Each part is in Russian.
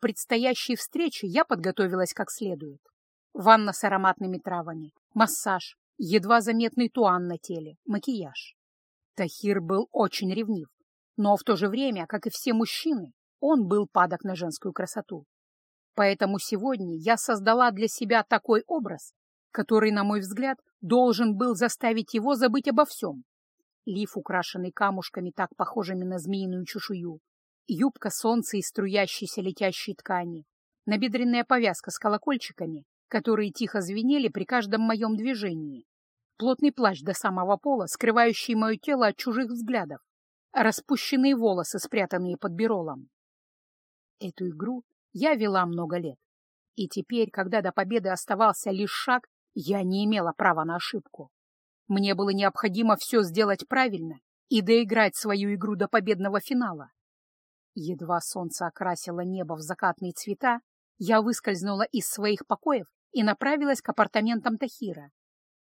Предстоящей встрече я подготовилась как следует. Ванна с ароматными травами, массаж, едва заметный туан на теле, макияж. Тахир был очень ревнив, но в то же время, как и все мужчины, он был падок на женскую красоту. Поэтому сегодня я создала для себя такой образ, который, на мой взгляд, должен был заставить его забыть обо всем. Лиф, украшенный камушками, так похожими на змеиную чешую, юбка солнца из струящейся летящей ткани, набедренная повязка с колокольчиками, которые тихо звенели при каждом моем движении, плотный плащ до самого пола, скрывающий мое тело от чужих взглядов, распущенные волосы, спрятанные под биролом. Эту игру я вела много лет, и теперь, когда до победы оставался лишь шаг, я не имела права на ошибку. Мне было необходимо все сделать правильно и доиграть свою игру до победного финала. Едва солнце окрасило небо в закатные цвета, я выскользнула из своих покоев и направилась к апартаментам Тахира.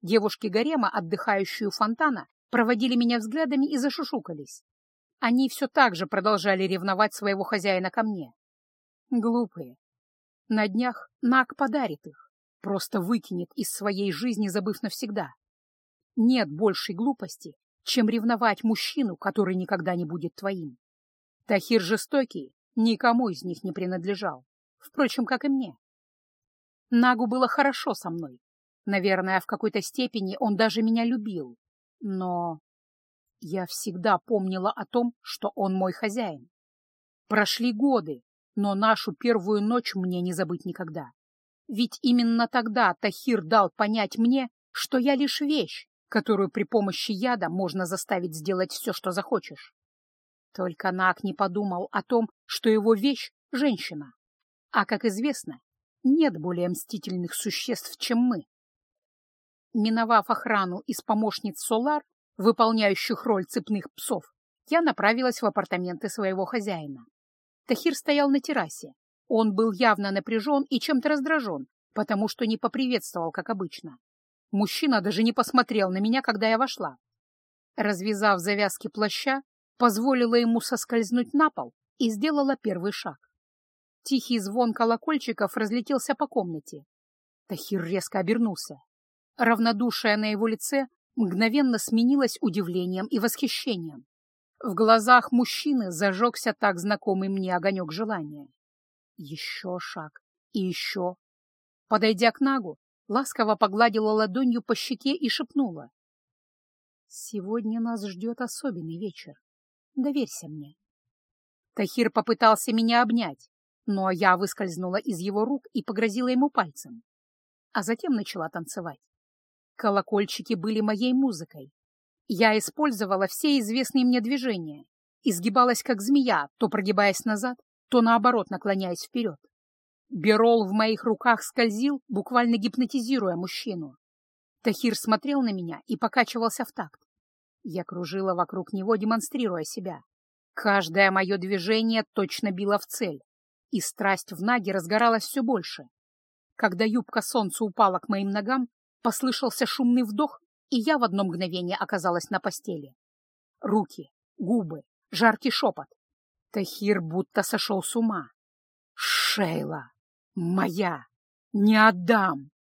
Девушки гарема, отдыхающие у фонтана, проводили меня взглядами и зашушукались. Они все так же продолжали ревновать своего хозяина ко мне. Глупые. На днях Нак подарит их, просто выкинет из своей жизни, забыв навсегда. Нет большей глупости, чем ревновать мужчину, который никогда не будет твоим. Тахир жестокий никому из них не принадлежал, впрочем, как и мне. Нагу было хорошо со мной. Наверное, в какой-то степени он даже меня любил. Но я всегда помнила о том, что он мой хозяин. Прошли годы, но нашу первую ночь мне не забыть никогда. Ведь именно тогда Тахир дал понять мне, что я лишь вещь, которую при помощи яда можно заставить сделать все, что захочешь. Только Нак не подумал о том, что его вещь — женщина. А, как известно, нет более мстительных существ, чем мы. Миновав охрану из помощниц Солар, выполняющих роль цепных псов, я направилась в апартаменты своего хозяина. Тахир стоял на террасе. Он был явно напряжен и чем-то раздражен, потому что не поприветствовал, как обычно. Мужчина даже не посмотрел на меня, когда я вошла. Развязав завязки плаща, позволила ему соскользнуть на пол и сделала первый шаг. Тихий звон колокольчиков разлетелся по комнате. Тахир резко обернулся. Равнодушие на его лице мгновенно сменилось удивлением и восхищением. В глазах мужчины зажегся так знакомый мне огонек желания. Еще шаг и еще. Подойдя к Нагу, ласково погладила ладонью по щеке и шепнула. «Сегодня нас ждет особенный вечер. Доверься мне. Тахир попытался меня обнять, но я выскользнула из его рук и погрозила ему пальцем. А затем начала танцевать. Колокольчики были моей музыкой. Я использовала все известные мне движения, изгибалась как змея, то прогибаясь назад, то наоборот наклоняясь вперед. Берол в моих руках скользил, буквально гипнотизируя мужчину. Тахир смотрел на меня и покачивался в такт. Я кружила вокруг него, демонстрируя себя. Каждое мое движение точно било в цель, и страсть в Наге разгоралась все больше. Когда юбка солнца упала к моим ногам, послышался шумный вдох, и я в одно мгновение оказалась на постели. Руки, губы, жаркий шепот. Тахир будто сошел с ума. «Шейла! Моя! Не отдам!»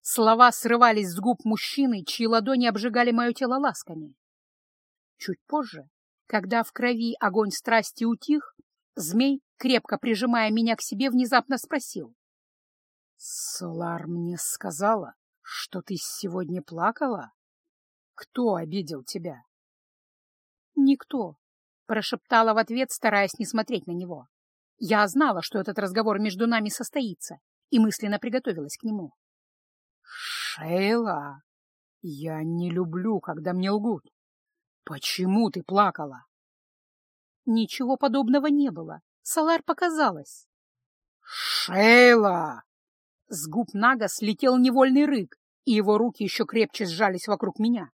Слова срывались с губ мужчины, чьи ладони обжигали мое тело ласками. Чуть позже, когда в крови огонь страсти утих, змей, крепко прижимая меня к себе, внезапно спросил. — Солар мне сказала, что ты сегодня плакала? Кто обидел тебя? — Никто, — прошептала в ответ, стараясь не смотреть на него. Я знала, что этот разговор между нами состоится, и мысленно приготовилась к нему. — Шейла, я не люблю, когда мне лгут. «Почему ты плакала?» Ничего подобного не было. Салар показалось. «Шейла!» С губ Нага слетел невольный рык, и его руки еще крепче сжались вокруг меня.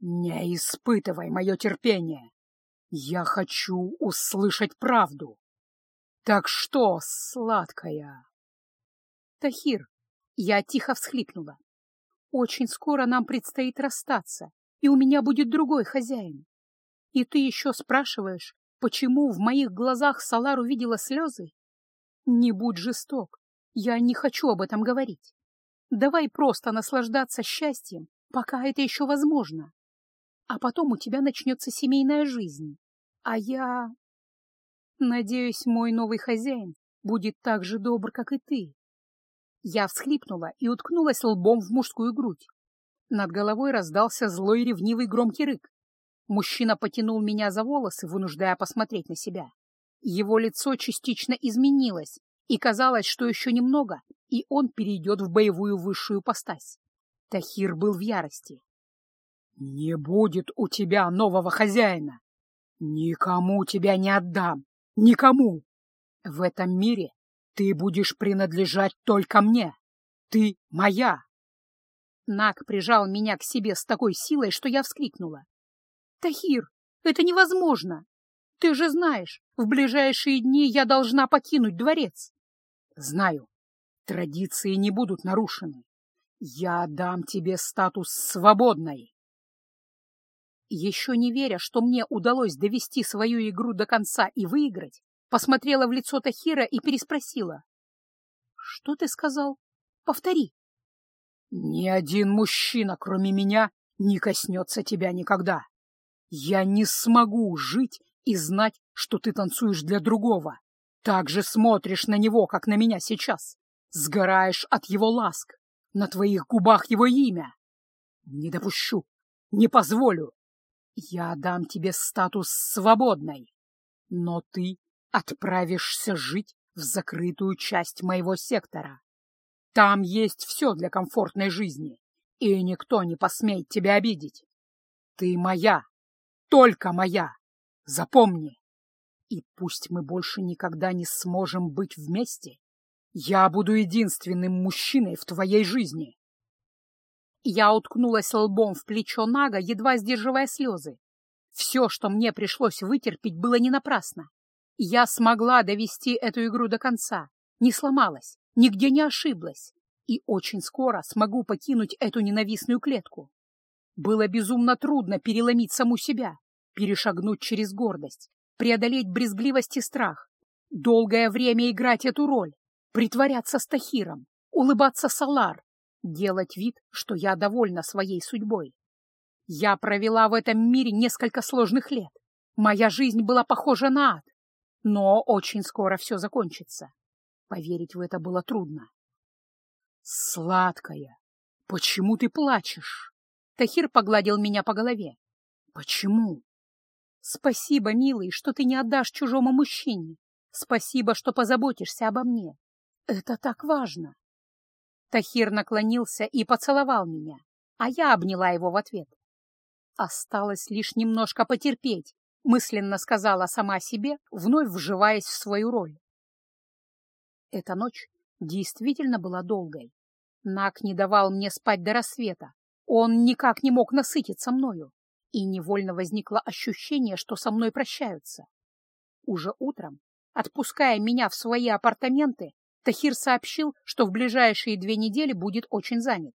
«Не испытывай мое терпение. Я хочу услышать правду. Так что, сладкая?» «Тахир!» Я тихо всхлипнула. «Очень скоро нам предстоит расстаться и у меня будет другой хозяин. И ты еще спрашиваешь, почему в моих глазах Салар увидела слезы? Не будь жесток. Я не хочу об этом говорить. Давай просто наслаждаться счастьем, пока это еще возможно. А потом у тебя начнется семейная жизнь. А я... Надеюсь, мой новый хозяин будет так же добр, как и ты. Я всхлипнула и уткнулась лбом в мужскую грудь. Над головой раздался злой ревнивый громкий рык. Мужчина потянул меня за волосы, вынуждая посмотреть на себя. Его лицо частично изменилось, и казалось, что еще немного, и он перейдет в боевую высшую постась. Тахир был в ярости. «Не будет у тебя нового хозяина! Никому тебя не отдам! Никому! В этом мире ты будешь принадлежать только мне! Ты моя!» Нак прижал меня к себе с такой силой, что я вскрикнула. «Тахир, это невозможно! Ты же знаешь, в ближайшие дни я должна покинуть дворец!» «Знаю, традиции не будут нарушены. Я дам тебе статус свободной!» Еще не веря, что мне удалось довести свою игру до конца и выиграть, посмотрела в лицо Тахира и переспросила. «Что ты сказал? Повтори». «Ни один мужчина, кроме меня, не коснется тебя никогда. Я не смогу жить и знать, что ты танцуешь для другого. Так же смотришь на него, как на меня сейчас. Сгораешь от его ласк. На твоих губах его имя. Не допущу, не позволю. Я дам тебе статус свободной, но ты отправишься жить в закрытую часть моего сектора. Там есть все для комфортной жизни, и никто не посмеет тебя обидеть. Ты моя, только моя. Запомни. И пусть мы больше никогда не сможем быть вместе, я буду единственным мужчиной в твоей жизни. Я уткнулась лбом в плечо Нага, едва сдерживая слезы. Все, что мне пришлось вытерпеть, было не напрасно. Я смогла довести эту игру до конца, не сломалась, нигде не ошиблась, и очень скоро смогу покинуть эту ненавистную клетку. Было безумно трудно переломить саму себя, перешагнуть через гордость, преодолеть брезгливость и страх, долгое время играть эту роль, притворяться Стахиром, улыбаться Салар, делать вид, что я довольна своей судьбой. Я провела в этом мире несколько сложных лет. Моя жизнь была похожа на ад. Но очень скоро все закончится. Поверить в это было трудно. «Сладкая, почему ты плачешь?» Тахир погладил меня по голове. «Почему?» «Спасибо, милый, что ты не отдашь чужому мужчине. Спасибо, что позаботишься обо мне. Это так важно!» Тахир наклонился и поцеловал меня, а я обняла его в ответ. «Осталось лишь немножко потерпеть», — мысленно сказала сама себе, вновь вживаясь в свою роль. Эта ночь действительно была долгой. Нак не давал мне спать до рассвета. Он никак не мог насытиться мною, и невольно возникло ощущение, что со мной прощаются. Уже утром, отпуская меня в свои апартаменты, Тахир сообщил, что в ближайшие две недели будет очень занят.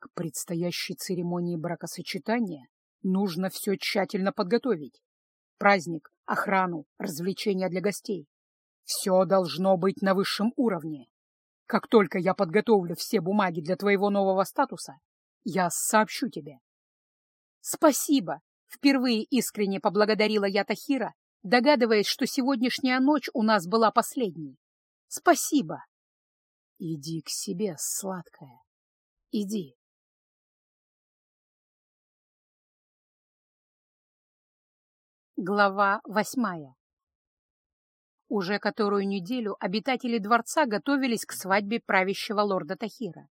К предстоящей церемонии бракосочетания нужно все тщательно подготовить. Праздник, охрану, развлечения для гостей. Все должно быть на высшем уровне. Как только я подготовлю все бумаги для твоего нового статуса, я сообщу тебе. Спасибо! Впервые искренне поблагодарила я Тахира, догадываясь, что сегодняшняя ночь у нас была последней. Спасибо. Иди к себе, сладкая. Иди. Глава восьмая Уже которую неделю обитатели дворца готовились к свадьбе правящего лорда Тахира.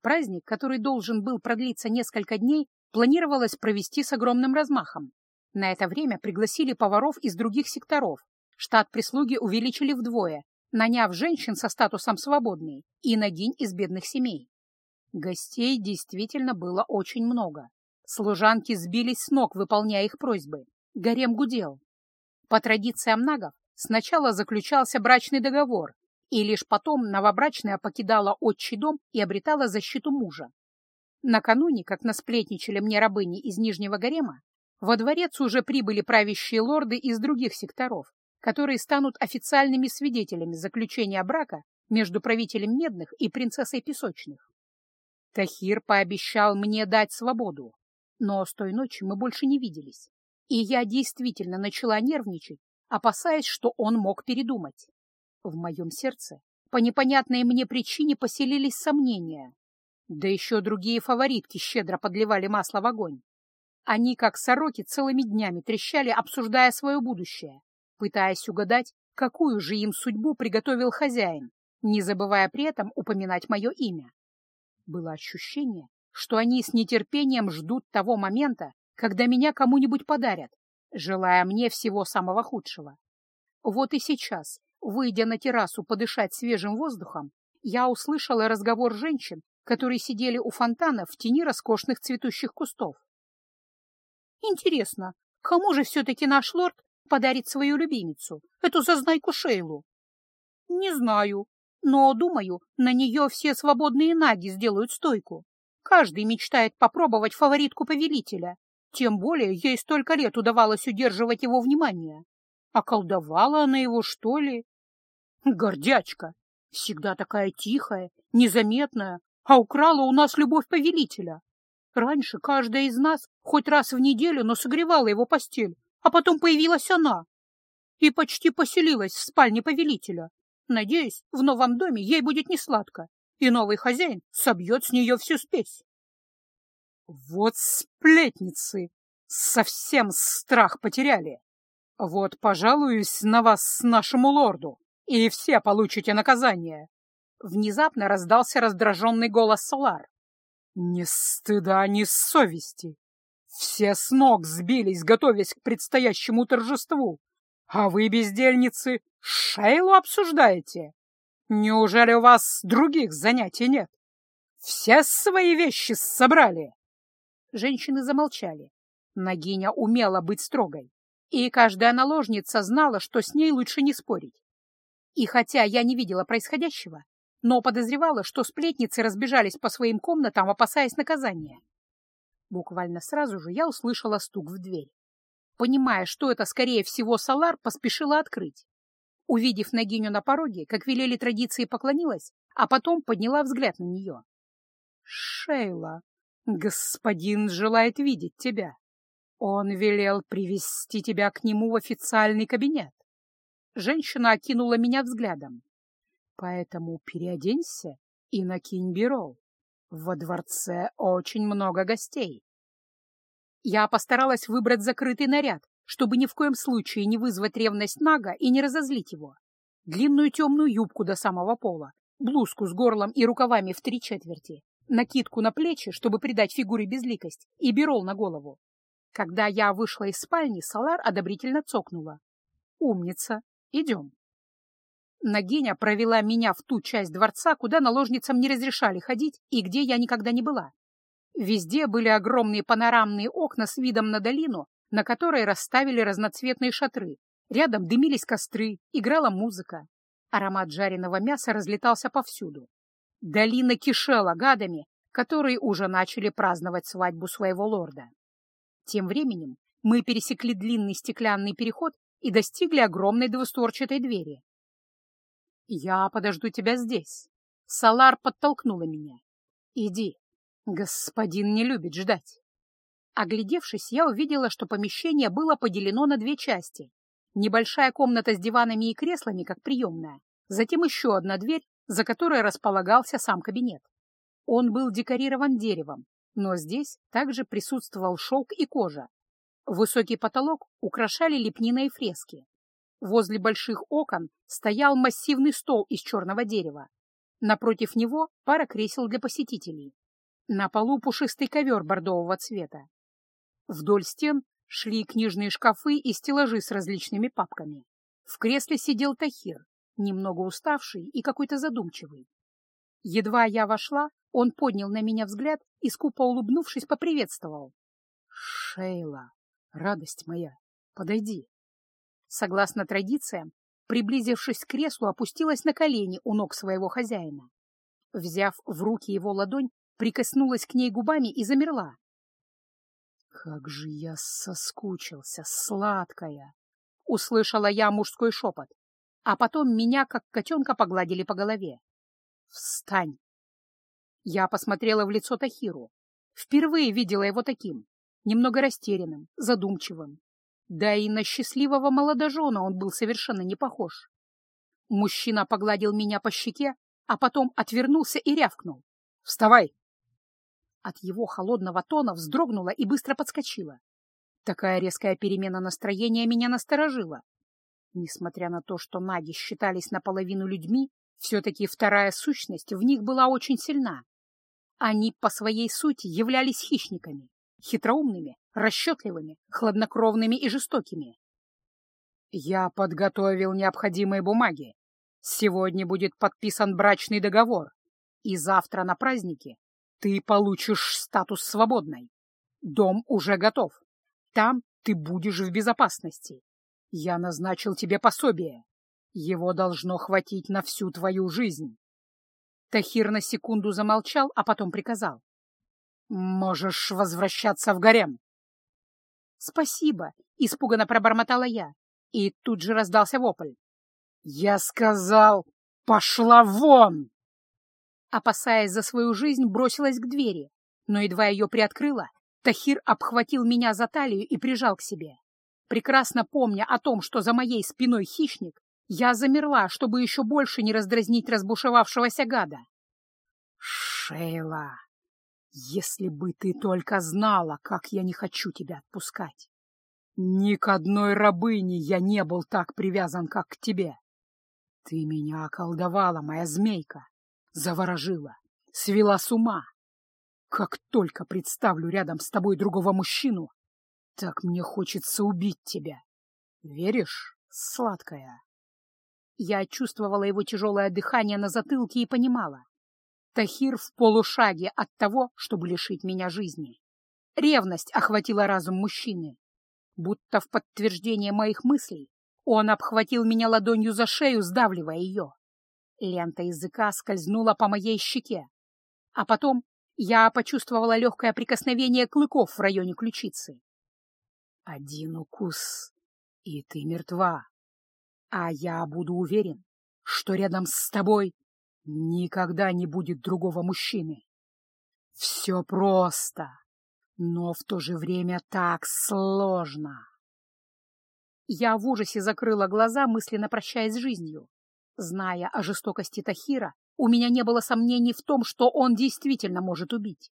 Праздник, который должен был продлиться несколько дней, планировалось провести с огромным размахом. На это время пригласили поваров из других секторов. Штат прислуги увеличили вдвое, наняв женщин со статусом свободной и нагинь из бедных семей. Гостей действительно было очень много. Служанки сбились с ног, выполняя их просьбы. Гарем гудел. По традициям нагов сначала заключался брачный договор, и лишь потом новобрачная покидала отчий дом и обретала защиту мужа. Накануне, как насплетничали мне рабыни из Нижнего гарема, во дворец уже прибыли правящие лорды из других секторов, которые станут официальными свидетелями заключения брака между правителем Медных и принцессой Песочных. Тахир пообещал мне дать свободу, но с той ночи мы больше не виделись, и я действительно начала нервничать, опасаясь, что он мог передумать. В моем сердце по непонятной мне причине поселились сомнения. Да еще другие фаворитки щедро подливали масло в огонь. Они, как сороки, целыми днями трещали, обсуждая свое будущее, пытаясь угадать, какую же им судьбу приготовил хозяин, не забывая при этом упоминать мое имя. Было ощущение, что они с нетерпением ждут того момента, когда меня кому-нибудь подарят, желая мне всего самого худшего. Вот и сейчас, выйдя на террасу подышать свежим воздухом, я услышала разговор женщин, которые сидели у фонтана в тени роскошных цветущих кустов. Интересно, кому же все-таки наш лорд подарит свою любимицу, эту зазнайку Шейлу? Не знаю, но, думаю, на нее все свободные наги сделают стойку. Каждый мечтает попробовать фаворитку повелителя, тем более ей столько лет удавалось удерживать его внимание. А колдовала она его, что ли? Гордячка, всегда такая тихая, незаметная, а украла у нас любовь повелителя. Раньше каждая из нас хоть раз в неделю, но согревала его постель, а потом появилась она и почти поселилась в спальне повелителя. Надеюсь, в новом доме ей будет несладко, и новый хозяин собьет с нее всю спесь. Вот сплетницы! Совсем страх потеряли. Вот пожалуюсь на вас нашему лорду, и все получите наказание. Внезапно раздался раздраженный голос Солар. Ни стыда, ни совести. Все с ног сбились, готовясь к предстоящему торжеству. А вы, бездельницы, Шейлу обсуждаете? Неужели у вас других занятий нет? Все свои вещи собрали? Женщины замолчали. Нагиня умела быть строгой, и каждая наложница знала, что с ней лучше не спорить. И хотя я не видела происходящего, но подозревала, что сплетницы разбежались по своим комнатам, опасаясь наказания. Буквально сразу же я услышала стук в дверь. Понимая, что это, скорее всего, Салар, поспешила открыть. Увидев Нагиню на пороге, как велели традиции, поклонилась, а потом подняла взгляд на нее. «Шейла, господин желает видеть тебя. Он велел привести тебя к нему в официальный кабинет». Женщина окинула меня взглядом. Поэтому переоденься и накинь берол. Во дворце очень много гостей. Я постаралась выбрать закрытый наряд, чтобы ни в коем случае не вызвать ревность Нага и не разозлить его. Длинную темную юбку до самого пола, блузку с горлом и рукавами в три четверти, накидку на плечи, чтобы придать фигуре безликость, и берол на голову. Когда я вышла из спальни, Салар одобрительно цокнула. «Умница! Идем!» Нагиня провела меня в ту часть дворца, куда наложницам не разрешали ходить и где я никогда не была. Везде были огромные панорамные окна с видом на долину, на которой расставили разноцветные шатры. Рядом дымились костры, играла музыка. Аромат жареного мяса разлетался повсюду. Долина кишела гадами, которые уже начали праздновать свадьбу своего лорда. Тем временем мы пересекли длинный стеклянный переход и достигли огромной двустворчатой двери. «Я подожду тебя здесь». Салар подтолкнула меня. «Иди. Господин не любит ждать». Оглядевшись, я увидела, что помещение было поделено на две части. Небольшая комната с диванами и креслами, как приемная. Затем еще одна дверь, за которой располагался сам кабинет. Он был декорирован деревом, но здесь также присутствовал шелк и кожа. Высокий потолок украшали лепнина и фрески. Возле больших окон стоял массивный стол из черного дерева. Напротив него пара кресел для посетителей. На полу пушистый ковер бордового цвета. Вдоль стен шли книжные шкафы и стеллажи с различными папками. В кресле сидел Тахир, немного уставший и какой-то задумчивый. Едва я вошла, он поднял на меня взгляд и, скупо улыбнувшись, поприветствовал. — Шейла, радость моя, подойди. Согласно традициям, приблизившись к креслу, опустилась на колени у ног своего хозяина. Взяв в руки его ладонь, прикоснулась к ней губами и замерла. «Как же я соскучился, сладкая! — услышала я мужской шепот, а потом меня, как котенка, погладили по голове. «Встань!» Я посмотрела в лицо Тахиру. Впервые видела его таким, немного растерянным, задумчивым. Да и на счастливого молодожена он был совершенно не похож. Мужчина погладил меня по щеке, а потом отвернулся и рявкнул. «Вставай!» От его холодного тона вздрогнула и быстро подскочила. Такая резкая перемена настроения меня насторожила. Несмотря на то, что наги считались наполовину людьми, все-таки вторая сущность в них была очень сильна. Они по своей сути являлись хищниками, хитроумными, расчетливыми, хладнокровными и жестокими. Я подготовил необходимые бумаги. Сегодня будет подписан брачный договор, и завтра на празднике ты получишь статус свободной. Дом уже готов. Там ты будешь в безопасности. Я назначил тебе пособие. Его должно хватить на всю твою жизнь. Тахир на секунду замолчал, а потом приказал. «Можешь возвращаться в гарем». «Спасибо», — испуганно пробормотала я, и тут же раздался вопль. «Я сказал, пошла вон!» Опасаясь за свою жизнь, бросилась к двери, но едва ее приоткрыла, Тахир обхватил меня за талию и прижал к себе. Прекрасно помня о том, что за моей спиной хищник, я замерла, чтобы еще больше не раздразнить разбушевавшегося гада. «Шейла, если бы ты только знала, как я не хочу тебя отпускать! Ни к одной рабыне я не был так привязан, как к тебе! Ты меня околдовала, моя змейка, заворожила, свела с ума, как только представлю рядом с тобой другого мужчину, так мне хочется убить тебя. Веришь, сладкая? Я чувствовала его тяжелое дыхание на затылке и понимала. Тахир в полушаге от того, чтобы лишить меня жизни. Ревность охватила разум мужчины. Будто в подтверждение моих мыслей он обхватил меня ладонью за шею, сдавливая ее. Лента языка скользнула по моей щеке, а потом я почувствовала легкое прикосновение клыков в районе ключицы. Один укус, и ты мертва. А я буду уверен, что рядом с тобой никогда не будет другого мужчины. Все просто, но в то же время так сложно. Я в ужасе закрыла глаза, мысленно прощаясь с жизнью. Зная о жестокости Тахира, у меня не было сомнений в том, что он действительно может убить.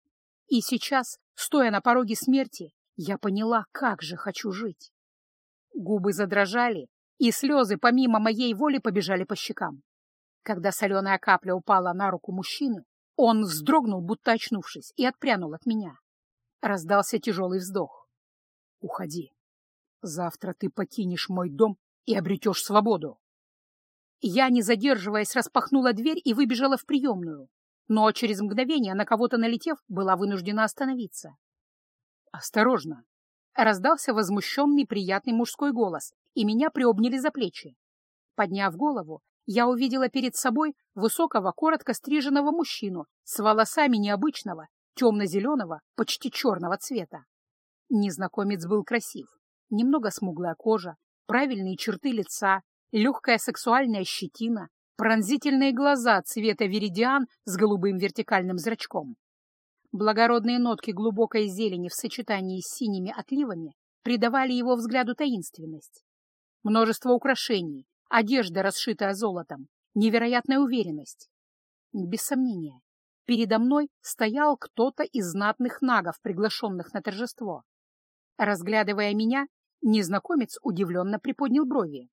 И сейчас, стоя на пороге смерти, я поняла, как же хочу жить. Губы задрожали, и слезы помимо моей воли побежали по щекам. Когда соленая капля упала на руку мужчины, он вздрогнул, будто очнувшись, и отпрянул от меня. Раздался тяжелый вздох. «Уходи. Завтра ты покинешь мой дом и обретешь свободу». Я, не задерживаясь, распахнула дверь и выбежала в приемную, но через мгновение, на кого-то налетев, была вынуждена остановиться. «Осторожно!» — раздался возмущенный приятный мужской голос, и меня приобняли за плечи. Подняв голову, я увидела перед собой высокого, коротко стриженного мужчину с волосами необычного, темно-зеленого, почти черного цвета. Незнакомец был красив, немного смуглая кожа, правильные черты лица, легкая сексуальная щетина, пронзительные глаза цвета веридиан с голубым вертикальным зрачком. Благородные нотки глубокой зелени в сочетании с синими отливами придавали его взгляду таинственность. Множество украшений, одежда, расшитая золотом, невероятная уверенность. Без сомнения, передо мной стоял кто-то из знатных нагов, приглашенных на торжество. Разглядывая меня, незнакомец удивленно приподнял брови.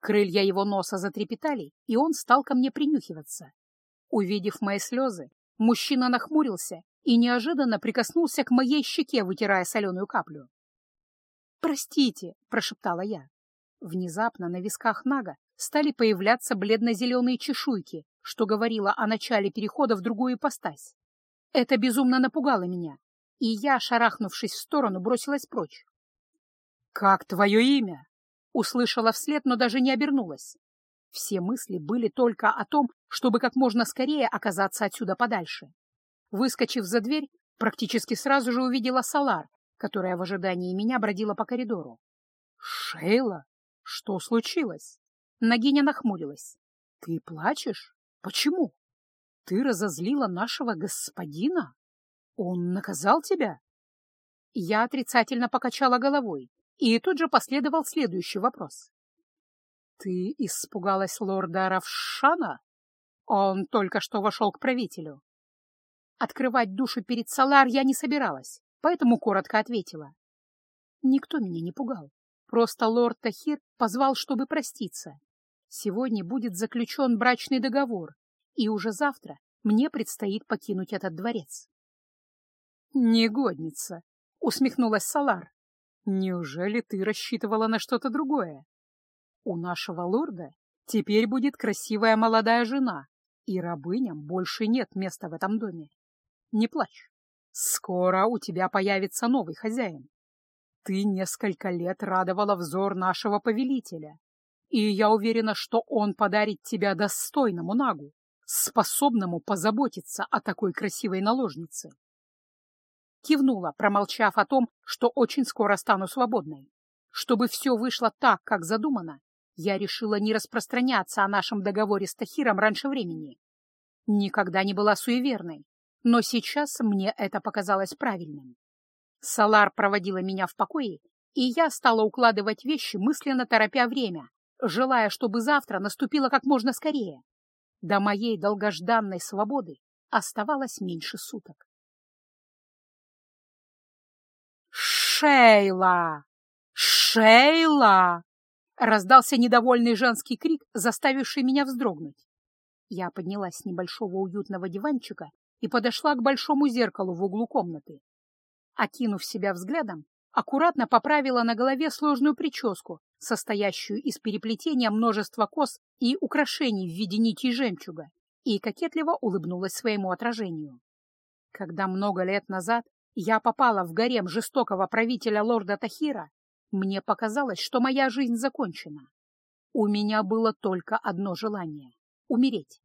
Крылья его носа затрепетали, и он стал ко мне принюхиваться. Увидев мои слезы, мужчина нахмурился и неожиданно прикоснулся к моей щеке, вытирая соленую каплю. «Простите», — прошептала я. Внезапно на висках Нага стали появляться бледно-зеленые чешуйки, что говорило о начале перехода в другую ипостась. Это безумно напугало меня, и я, шарахнувшись в сторону, бросилась прочь. «Как твое имя?» Услышала вслед, но даже не обернулась. Все мысли были только о том, чтобы как можно скорее оказаться отсюда подальше. Выскочив за дверь, практически сразу же увидела Салар, которая в ожидании меня бродила по коридору. «Шейла? Что случилось? Нагиня нахмурилась. Ты плачешь? Почему? Ты разозлила нашего господина? Он наказал тебя? Я отрицательно покачала головой, и тут же последовал следующий вопрос. Ты испугалась лорда Равшана? Он только что вошел к правителю. Открывать душу перед Салар я не собиралась, поэтому коротко ответила. Никто меня не пугал. Просто лорд Тахир позвал, чтобы проститься. Сегодня будет заключен брачный договор, и уже завтра мне предстоит покинуть этот дворец. «Негодница!» — усмехнулась Салар. «Неужели ты рассчитывала на что-то другое? У нашего лорда теперь будет красивая молодая жена, и рабыням больше нет места в этом доме. Не плачь. Скоро у тебя появится новый хозяин. Ты несколько лет радовала взор нашего повелителя, и я уверена, что он подарит тебя достойному нагу, способному позаботиться о такой красивой наложнице. Кивнула, промолчав о том, что очень скоро стану свободной. Чтобы все вышло так, как задумано, я решила не распространяться о нашем договоре с Тахиром раньше времени. Никогда не была суеверной, но сейчас мне это показалось правильным. Салар проводила меня в покое, и я стала укладывать вещи, мысленно торопя время, желая, чтобы завтра наступило как можно скорее. До моей долгожданной свободы оставалось меньше суток. «Шейла! Шейла!» — раздался недовольный женский крик, заставивший меня вздрогнуть. Я поднялась с небольшого уютного диванчика и подошла к большому зеркалу в углу комнаты. Окинув себя взглядом, аккуратно поправила на голове сложную прическу, состоящую из переплетения множества кос и украшений в виде нитей жемчуга, и кокетливо улыбнулась своему отражению. Когда много лет назад я попала в гарем жестокого правителя лорда Тахира, мне показалось, что моя жизнь закончена. У меня было только одно желание — умереть.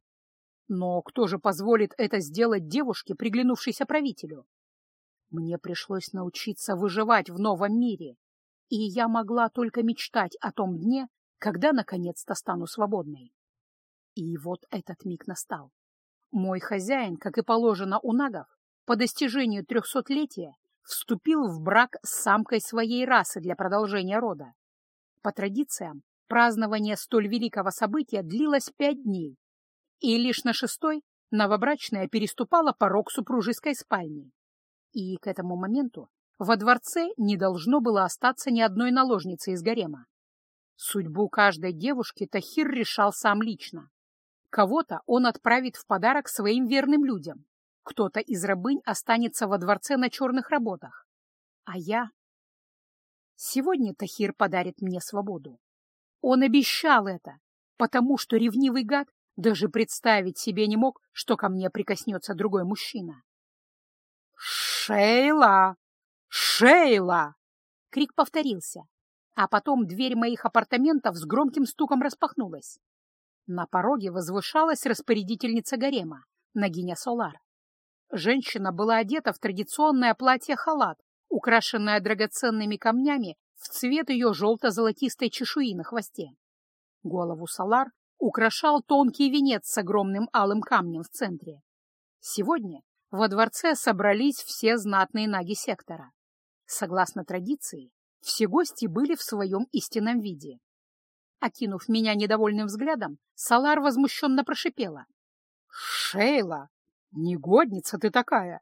Но кто же позволит это сделать девушке, приглянувшейся правителю? Мне пришлось научиться выживать в новом мире, и я могла только мечтать о том дне, когда наконец-то стану свободной. И вот этот миг настал. Мой хозяин, как и положено у нагов, по достижению трехсотлетия вступил в брак с самкой своей расы для продолжения рода. По традициям, празднование столь великого события длилось пять дней, и лишь на шестой новобрачная переступала порог супружеской спальни. И к этому моменту во дворце не должно было остаться ни одной наложницы из гарема. Судьбу каждой девушки Тахир решал сам лично. Кого-то он отправит в подарок своим верным людям, кто-то из рабынь останется во дворце на черных работах. А я... Сегодня Тахир подарит мне свободу. Он обещал это, потому что ревнивый гад даже представить себе не мог, что ко мне прикоснется другой мужчина. «Шейла! Шейла!» Крик повторился, а потом дверь моих апартаментов с громким стуком распахнулась. На пороге возвышалась распорядительница гарема, Нагиня Солар. Женщина была одета в традиционное платье-халат, украшенное драгоценными камнями в цвет ее желто-золотистой чешуи на хвосте. Голову Салар украшал тонкий венец с огромным алым камнем в центре. Сегодня во дворце собрались все знатные наги сектора. Согласно традиции, все гости были в своем истинном виде. Окинув меня недовольным взглядом, Салар возмущенно прошипела. «Шейла, негодница ты такая!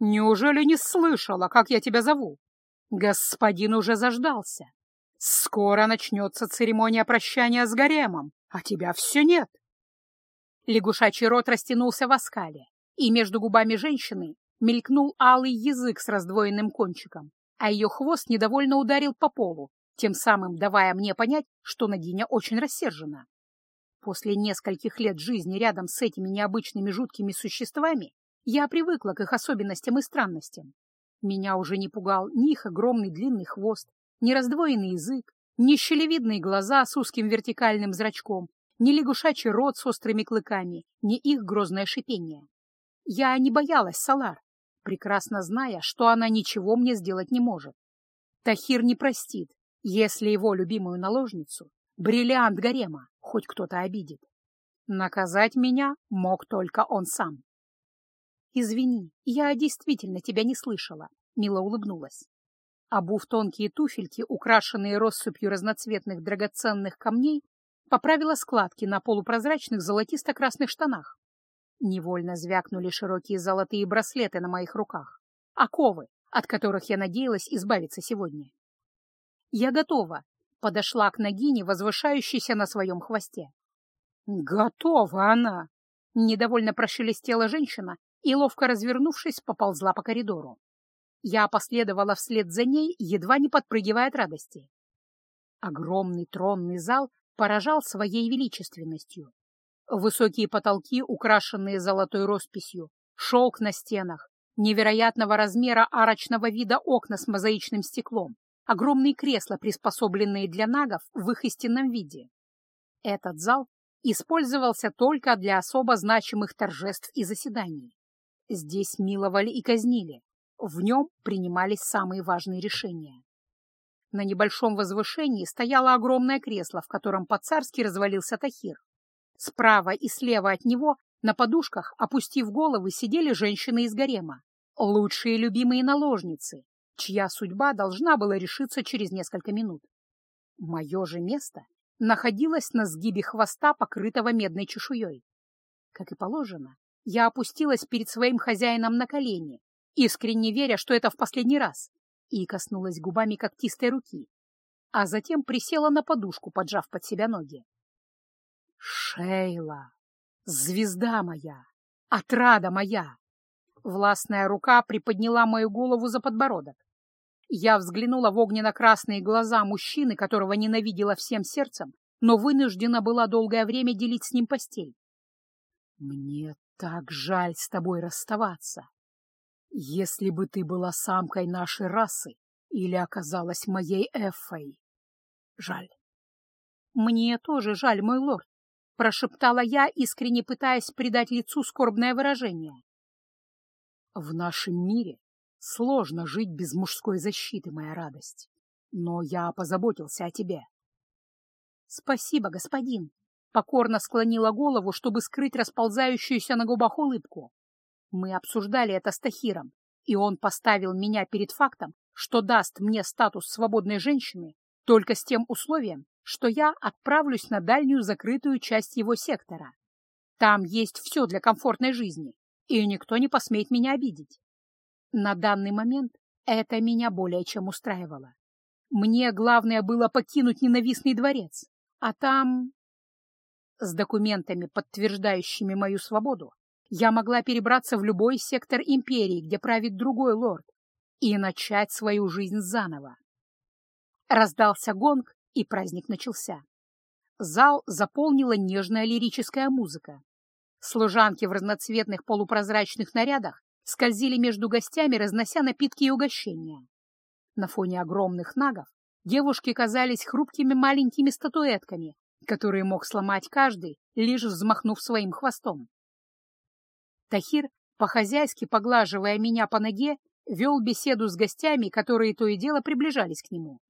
Неужели не слышала, как я тебя зову? Господин уже заждался. Скоро начнется церемония прощания с гаремом, а тебя все нет. Лягушачий рот растянулся в оскале, и между губами женщины мелькнул алый язык с раздвоенным кончиком, а ее хвост недовольно ударил по полу, тем самым давая мне понять, что Нагиня очень рассержена. После нескольких лет жизни рядом с этими необычными жуткими существами я привыкла к их особенностям и странностям. Меня уже не пугал ни их огромный длинный хвост, ни раздвоенный язык, ни щелевидные глаза с узким вертикальным зрачком, ни лягушачий рот с острыми клыками, ни их грозное шипение. Я не боялась Салар, прекрасно зная, что она ничего мне сделать не может. Тахир не простит, если его любимую наложницу бриллиант гарема, хоть кто-то обидит. Наказать меня мог только он сам. «Извини, я действительно тебя не слышала», — Мила улыбнулась. Обув тонкие туфельки, украшенные россыпью разноцветных драгоценных камней, поправила складки на полупрозрачных золотисто-красных штанах. Невольно звякнули широкие золотые браслеты на моих руках, оковы, от которых я надеялась избавиться сегодня. «Я готова», — подошла к Нагине, возвышающейся на своем хвосте. «Готова она!» — недовольно прошелестела женщина и, ловко развернувшись, поползла по коридору. Я последовала вслед за ней, едва не подпрыгивая от радости. Огромный тронный зал поражал своей величественностью. Высокие потолки, украшенные золотой росписью, шелк на стенах, невероятного размера арочного вида окна с мозаичным стеклом, огромные кресла, приспособленные для нагов в их истинном виде. Этот зал использовался только для особо значимых торжеств и заседаний. Здесь миловали и казнили, в нем принимались самые важные решения. На небольшом возвышении стояло огромное кресло, в котором по-царски развалился Тахир. Справа и слева от него на подушках, опустив головы, сидели женщины из гарема, лучшие любимые наложницы, чья судьба должна была решиться через несколько минут. Мое же место находилось на сгибе хвоста, покрытого медной чешуей. Как и положено, я опустилась перед своим хозяином на колени, искренне веря, что это в последний раз, и коснулась губами когтистой руки, а затем присела на подушку, поджав под себя ноги. «Шейла! Звезда моя! Отрада моя!» Властная рука приподняла мою голову за подбородок. Я взглянула в огненно-красные глаза мужчины, которого ненавидела всем сердцем, но вынуждена была долгое время делить с ним постель. «Мне так жаль с тобой расставаться. Если бы ты была самкой нашей расы или оказалась моей Эффой. Жаль. Мне тоже жаль, мой лорд, прошептала я, искренне пытаясь придать лицу скорбное выражение. В нашем мире сложно жить без мужской защиты, моя радость. Но я позаботился о тебе. Спасибо, господин. Покорно склонила голову, чтобы скрыть расползающуюся на губах улыбку. Мы обсуждали это с Тахиром, и он поставил меня перед фактом, что даст мне статус свободной женщины только с тем условием, что я отправлюсь на дальнюю закрытую часть его сектора. Там есть все для комфортной жизни, и никто не посмеет меня обидеть. На данный момент это меня более чем устраивало. Мне главное было покинуть ненавистный дворец, а там... С документами, подтверждающими мою свободу, я могла перебраться в любой сектор империи, где правит другой лорд, и начать свою жизнь заново. Раздался гонг, и праздник начался. Зал заполнила нежная лирическая музыка. Служанки в разноцветных полупрозрачных нарядах скользили между гостями, разнося напитки и угощения. На фоне огромных нагов девушки казались хрупкими маленькими статуэтками, которые мог сломать каждый, лишь взмахнув своим хвостом. Тахир, по-хозяйски поглаживая меня по ноге, вел беседу с гостями, которые то и дело приближались к нему.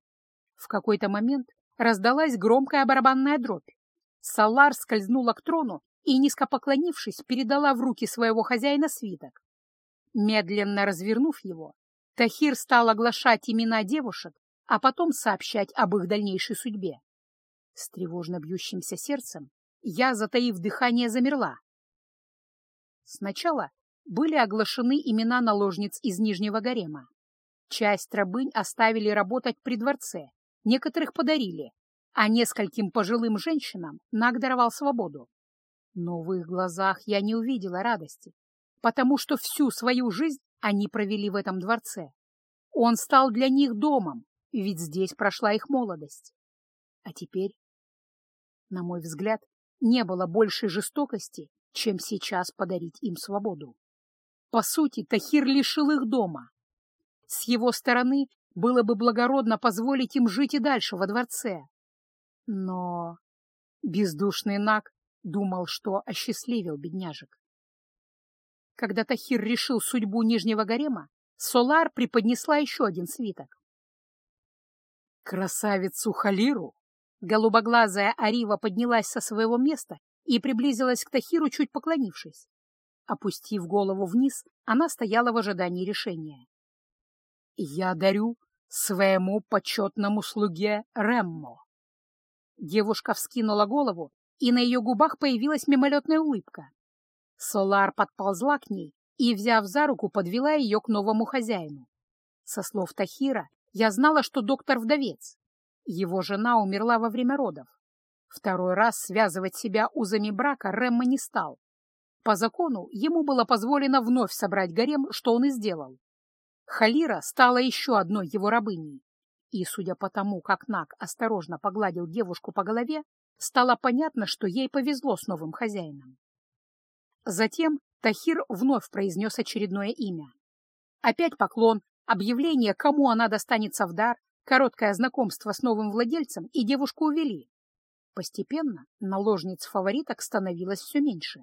В какой-то момент раздалась громкая барабанная дробь. Салар скользнула к трону и, низко поклонившись, передала в руки своего хозяина свиток. Медленно развернув его, Тахир стал оглашать имена девушек, а потом сообщать об их дальнейшей судьбе. С тревожно бьющимся сердцем я, затаив дыхание, замерла, Сначала были оглашены имена наложниц из Нижнего гарема. Часть рабынь оставили работать при дворце, некоторых подарили, а нескольким пожилым женщинам Наг даровал свободу. Но в их глазах я не увидела радости, потому что всю свою жизнь они провели в этом дворце. Он стал для них домом, ведь здесь прошла их молодость. А теперь, на мой взгляд, не было большей жестокости, чем сейчас подарить им свободу. По сути, Тахир лишил их дома. С его стороны было бы благородно позволить им жить и дальше во дворце. Но бездушный Наг думал, что осчастливил бедняжек. Когда Тахир решил судьбу Нижнего гарема, Солар преподнесла еще один свиток. Красавицу Халиру Голубоглазая Арива поднялась со своего места и приблизилась к Тахиру, чуть поклонившись. Опустив голову вниз, она стояла в ожидании решения. «Я дарю своему почетному слуге Реммо». Девушка вскинула голову, и на ее губах появилась мимолетная улыбка. Солар подползла к ней и, взяв за руку, подвела ее к новому хозяину. Со слов Тахира я знала, что доктор вдовец. Его жена умерла во время родов. Второй раз связывать себя узами брака Ремма не стал. По закону ему было позволено вновь собрать гарем, что он и сделал. Халира стала еще одной его рабыней. И, судя по тому, как Нак осторожно погладил девушку по голове, стало понятно, что ей повезло с новым хозяином. Затем Тахир вновь произнес очередное имя. Опять поклон, объявление, кому она достанется в дар, короткое знакомство с новым владельцем, и девушку увели. Постепенно наложниц-фавориток становилось все меньше.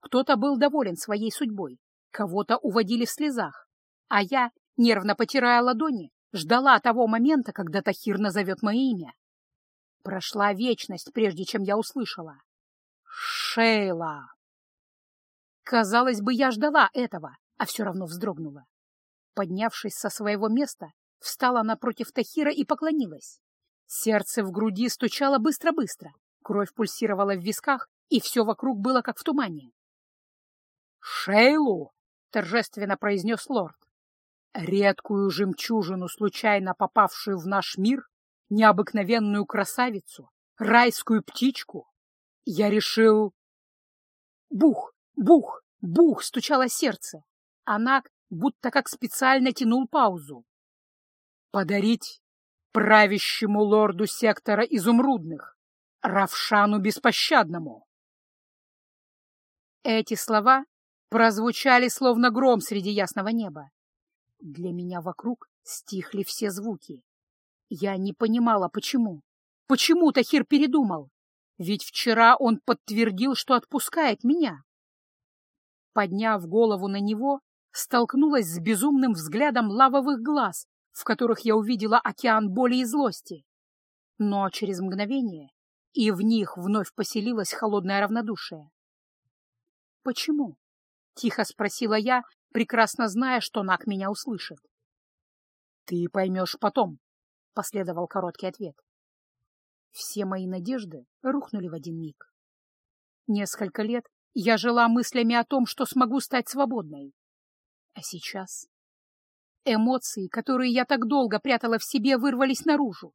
Кто-то был доволен своей судьбой, кого-то уводили в слезах, а я, нервно потирая ладони, ждала того момента, когда Тахир назовет мое имя. Прошла вечность, прежде чем я услышала. «Шейла!» Казалось бы, я ждала этого, а все равно вздрогнула. Поднявшись со своего места, встала напротив Тахира и поклонилась. Сердце в груди стучало быстро-быстро, кровь пульсировала в висках, и все вокруг было как в тумане. «Шейлу!» — торжественно произнес лорд. «Редкую жемчужину, случайно попавшую в наш мир, необыкновенную красавицу, райскую птичку, я решил...» Бух! Бух, бух, стучало сердце. Анак будто как специально тянул паузу. Подарить правящему лорду сектора изумрудных, Равшану Беспощадному. Эти слова прозвучали словно гром среди ясного неба. Для меня вокруг стихли все звуки. Я не понимала, почему. Почему Тахир передумал? Ведь вчера он подтвердил, что отпускает меня. Подняв голову на него, столкнулась с безумным взглядом лавовых глаз, в которых я увидела океан боли и злости. Но через мгновение и в них вновь поселилось холодное равнодушие. «Почему?» — тихо спросила я, прекрасно зная, что Нак меня услышит. «Ты поймешь потом», — последовал короткий ответ. Все мои надежды рухнули в один миг. Несколько лет я жила мыслями о том, что смогу стать свободной. А сейчас эмоции, которые я так долго прятала в себе, вырвались наружу.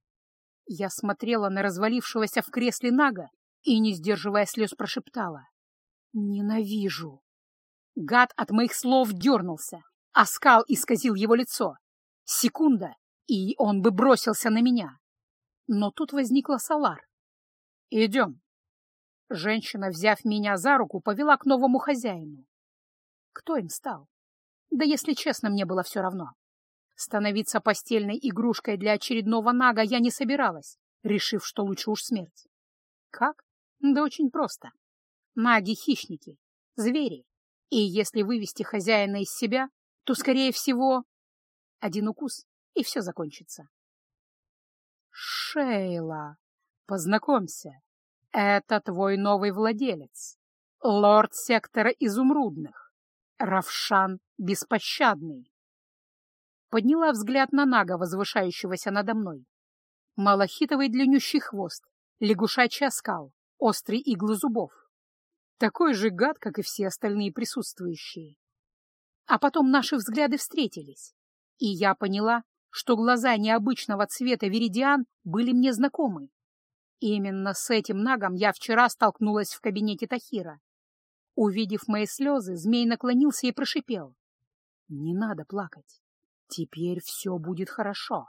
Я смотрела на развалившегося в кресле Нага и, не сдерживая слез, прошептала. «Ненавижу!» Гад от моих слов дернулся, а скал исказил его лицо. Секунда, и он бы бросился на меня. Но тут возникла Салар. «Идем», Женщина, взяв меня за руку, повела к новому хозяину. Кто им стал? Да, если честно, мне было все равно. Становиться постельной игрушкой для очередного нага я не собиралась, решив, что лучше уж смерть. Как? Да очень просто. Наги — хищники, звери. И если вывести хозяина из себя, то, скорее всего, один укус, и все закончится. Шейла, познакомься, это твой новый владелец, лорд сектора изумрудных, Равшан Беспощадный. Подняла взгляд на Нага, возвышающегося надо мной. Малахитовый длиннющий хвост, лягушачий оскал, острые иглы зубов. Такой же гад, как и все остальные присутствующие. А потом наши взгляды встретились, и я поняла, что глаза необычного цвета веридиан были мне знакомы. Именно с этим нагом я вчера столкнулась в кабинете Тахира. Увидев мои слезы, змей наклонился и прошипел. «Не надо плакать. Теперь все будет хорошо».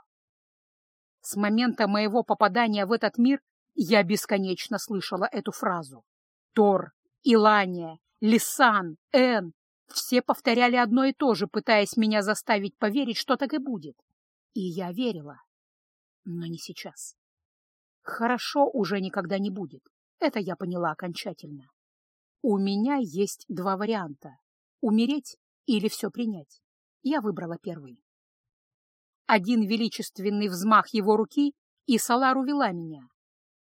С момента моего попадания в этот мир я бесконечно слышала эту фразу. Тор, Илания, Лисан, Эн — все повторяли одно и то же, пытаясь меня заставить поверить, что так и будет. И я верила. Но не сейчас. Хорошо уже никогда не будет. Это я поняла окончательно. У меня есть два варианта — умереть или все принять. Я выбрала первый. Один величественный взмах его руки, и Салар увела меня.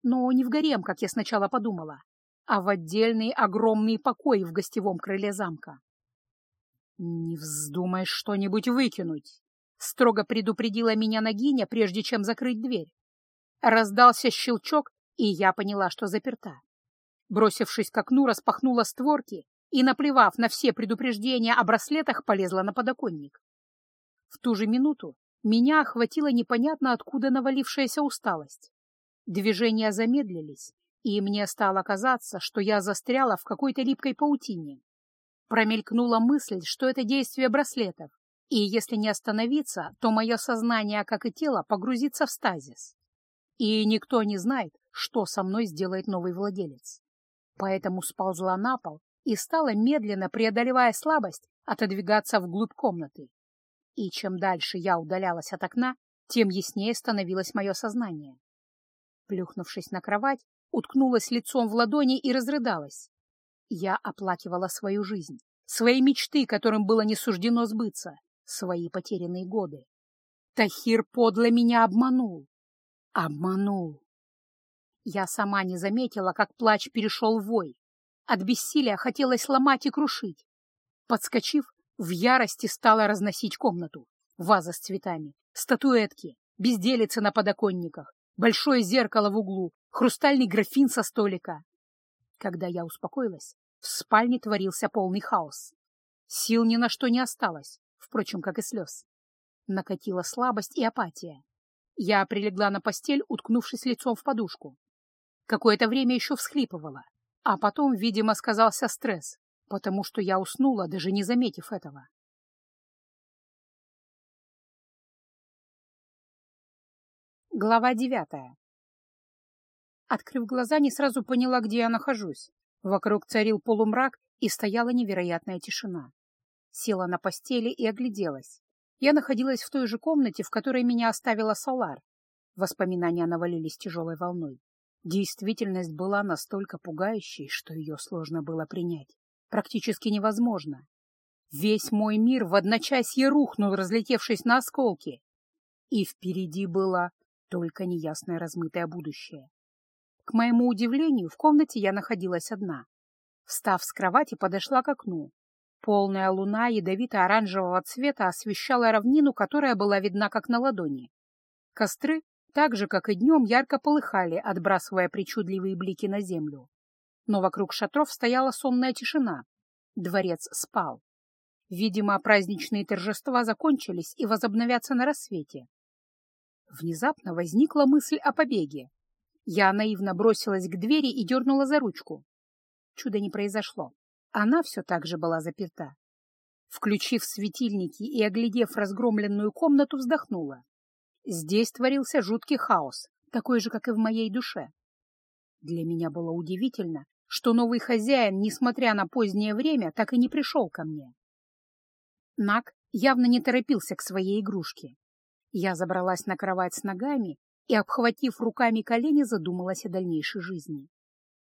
но не в гарем, как я сначала подумала, а в отдельный огромный покой в гостевом крыле замка. «Не вздумай что-нибудь выкинуть!» — строго предупредила меня Нагиня, прежде чем закрыть дверь. Раздался щелчок, и я поняла, что заперта. Бросившись к окну, распахнула створки и, наплевав на все предупреждения о браслетах, полезла на подоконник. В ту же минуту меня охватила непонятно откуда навалившаяся усталость. Движения замедлились, и мне стало казаться, что я застряла в какой-то липкой паутине. Промелькнула мысль, что это действие браслетов, и если не остановиться, то мое сознание, как и тело, погрузится в стазис. И никто не знает, что со мной сделает новый владелец. Поэтому сползла на пол и стала, медленно преодолевая слабость, отодвигаться вглубь комнаты. И чем дальше я удалялась от окна, тем яснее становилось мое сознание. Плюхнувшись на кровать, уткнулась лицом в ладони и разрыдалась. Я оплакивала свою жизнь, свои мечты, которым было не суждено сбыться, свои потерянные годы. Тахир подло меня обманул. Обманул. Я сама не заметила, как плач перешел в вой. От бессилия хотелось ломать и крушить. Подскочив, в ярости стала разносить комнату. Ваза с цветами, статуэтки, безделицы на подоконниках, большое зеркало в углу, хрустальный графин со столика. Когда я успокоилась, в спальне творился полный хаос. Сил ни на что не осталось, впрочем, как и слез. Накатила слабость и апатия. Я прилегла на постель, уткнувшись лицом в подушку. Какое-то время еще всхлипывала, а потом, видимо, сказался стресс, потому что я уснула, даже не заметив этого. Глава девятая Открыв глаза, не сразу поняла, где я нахожусь. Вокруг царил полумрак, и стояла невероятная тишина. Села на постели и огляделась. Я находилась в той же комнате, в которой меня оставила Солар. Воспоминания навалились тяжелой волной. Действительность была настолько пугающей, что ее сложно было принять. Практически невозможно. Весь мой мир в одночасье рухнул, разлетевшись на осколки. И впереди было только неясное размытое будущее. К моему удивлению, в комнате я находилась одна. Встав с кровати, подошла к окну. Полная луна ядовито-оранжевого цвета освещала равнину, которая была видна как на ладони. Костры, так же, как и днем, ярко полыхали, отбрасывая причудливые блики на землю. Но вокруг шатров стояла сонная тишина. Дворец спал. Видимо, праздничные торжества закончились и возобновятся на рассвете. Внезапно возникла мысль о побеге. Я наивно бросилась к двери и дернула за ручку. Чудо не произошло. Она все так же была заперта. Включив светильники и оглядев разгромленную комнату, вздохнула. Здесь творился жуткий хаос, такой же, как и в моей душе. Для меня было удивительно, что новый хозяин, несмотря на позднее время, так и не пришел ко мне. Нак явно не торопился к своей игрушке. Я забралась на кровать с ногами и, обхватив руками колени, задумалась о дальнейшей жизни.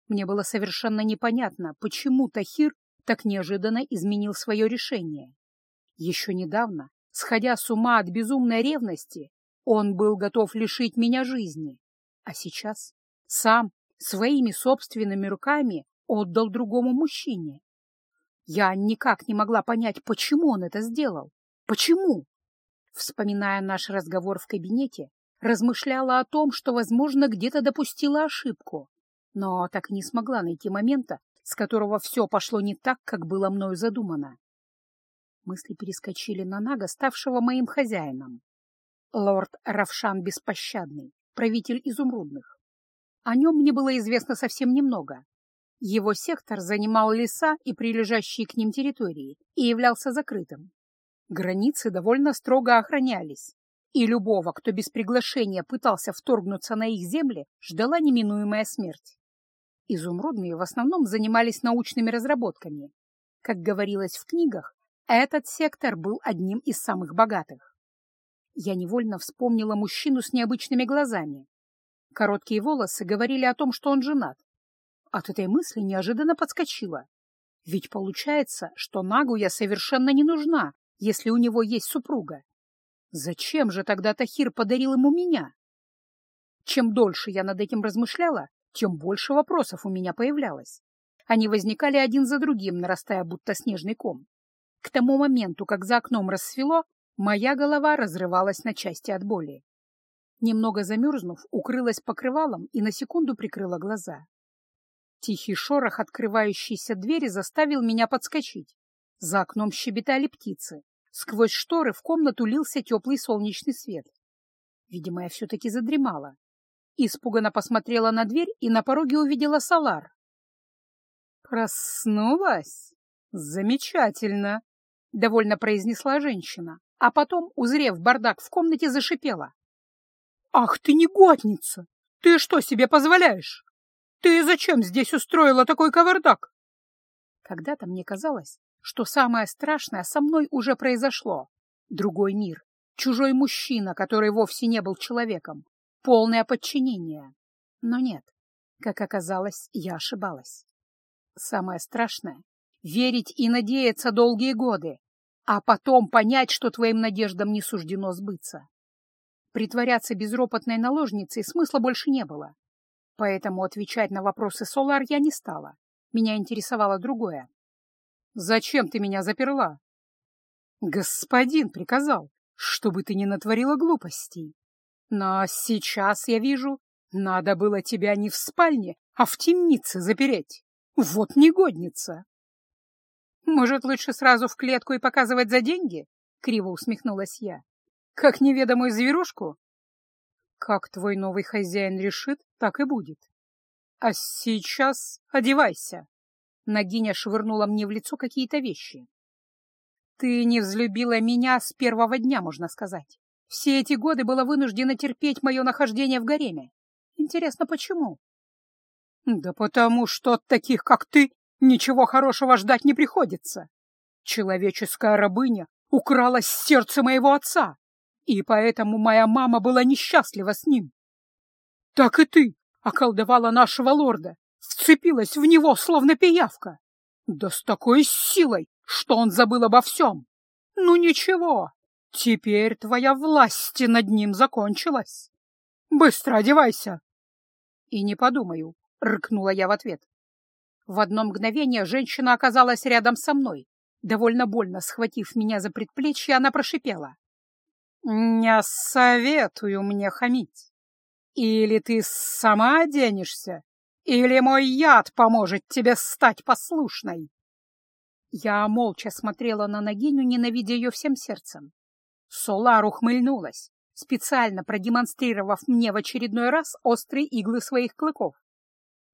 Мне было совершенно непонятно, почему Тахир так неожиданно изменил свое решение. Еще недавно, сходя с ума от безумной ревности, он был готов лишить меня жизни, а сейчас сам своими собственными руками отдал другому мужчине. Я никак не могла понять, почему он это сделал. Почему? Вспоминая наш разговор в кабинете, размышляла о том, что, возможно, где-то допустила ошибку, но так и не смогла найти момента, с которого все пошло не так, как было мною задумано. Мысли перескочили на Нага, ставшего моим хозяином. Лорд Равшан Беспощадный, правитель изумрудных. О нем мне было известно совсем немного. Его сектор занимал леса и прилежащие к ним территории и являлся закрытым. Границы довольно строго охранялись, и любого, кто без приглашения пытался вторгнуться на их земли, ждала неминуемая смерть. Изумрудные в основном занимались научными разработками. Как говорилось в книгах, этот сектор был одним из самых богатых. Я невольно вспомнила мужчину с необычными глазами. Короткие волосы говорили о том, что он женат. От этой мысли неожиданно подскочила. Ведь получается, что Нагу я совершенно не нужна, если у него есть супруга. Зачем же тогда Тахир подарил ему меня? Чем дольше я над этим размышляла, тем больше вопросов у меня появлялось. Они возникали один за другим, нарастая будто снежный ком. К тому моменту, как за окном рассвело, моя голова разрывалась на части от боли. Немного замерзнув, укрылась покрывалом и на секунду прикрыла глаза. Тихий шорох открывающейся двери заставил меня подскочить. За окном щебетали птицы. Сквозь шторы в комнату лился теплый солнечный свет. Видимо, я все-таки задремала. Испуганно посмотрела на дверь и на пороге увидела Салар. «Проснулась? Замечательно!» — довольно произнесла женщина, а потом, узрев бардак в комнате, зашипела. «Ах ты негодница! Ты что себе позволяешь? Ты зачем здесь устроила такой кавардак?» Когда-то мне казалось, что самое страшное со мной уже произошло. Другой мир, чужой мужчина, который вовсе не был человеком, полное подчинение. Но нет, как оказалось, я ошибалась. Самое страшное — верить и надеяться долгие годы, а потом понять, что твоим надеждам не суждено сбыться. Притворяться безропотной наложницей смысла больше не было. Поэтому отвечать на вопросы Солар я не стала. Меня интересовало другое. «Зачем ты меня заперла?» «Господин приказал, чтобы ты не натворила глупостей. Но сейчас я вижу, надо было тебя не в спальне, а в темнице запереть. Вот негодница!» «Может, лучше сразу в клетку и показывать за деньги?» — криво усмехнулась я. Как неведомую зверушку? Как твой новый хозяин решит, так и будет. А сейчас одевайся. Нагиня швырнула мне в лицо какие-то вещи. Ты не взлюбила меня с первого дня, можно сказать. Все эти годы была вынуждена терпеть мое нахождение в гареме. Интересно, почему? Да потому что от таких, как ты, ничего хорошего ждать не приходится. Человеческая рабыня украла сердце моего отца, и поэтому моя мама была несчастлива с ним. Так и ты околдовала нашего лорда, вцепилась в него, словно пиявка. Да с такой силой, что он забыл обо всем. Ну ничего, теперь твоя власть над ним закончилась. Быстро одевайся. И не подумаю, — рыкнула я в ответ. В одно мгновение женщина оказалась рядом со мной. Довольно больно схватив меня за предплечье, она прошипела. «Не советую мне хамить. Или ты сама оденешься, или мой яд поможет тебе стать послушной». Я молча смотрела на Нагиню, ненавидя ее всем сердцем. Солар ухмыльнулась, специально продемонстрировав мне в очередной раз острые иглы своих клыков.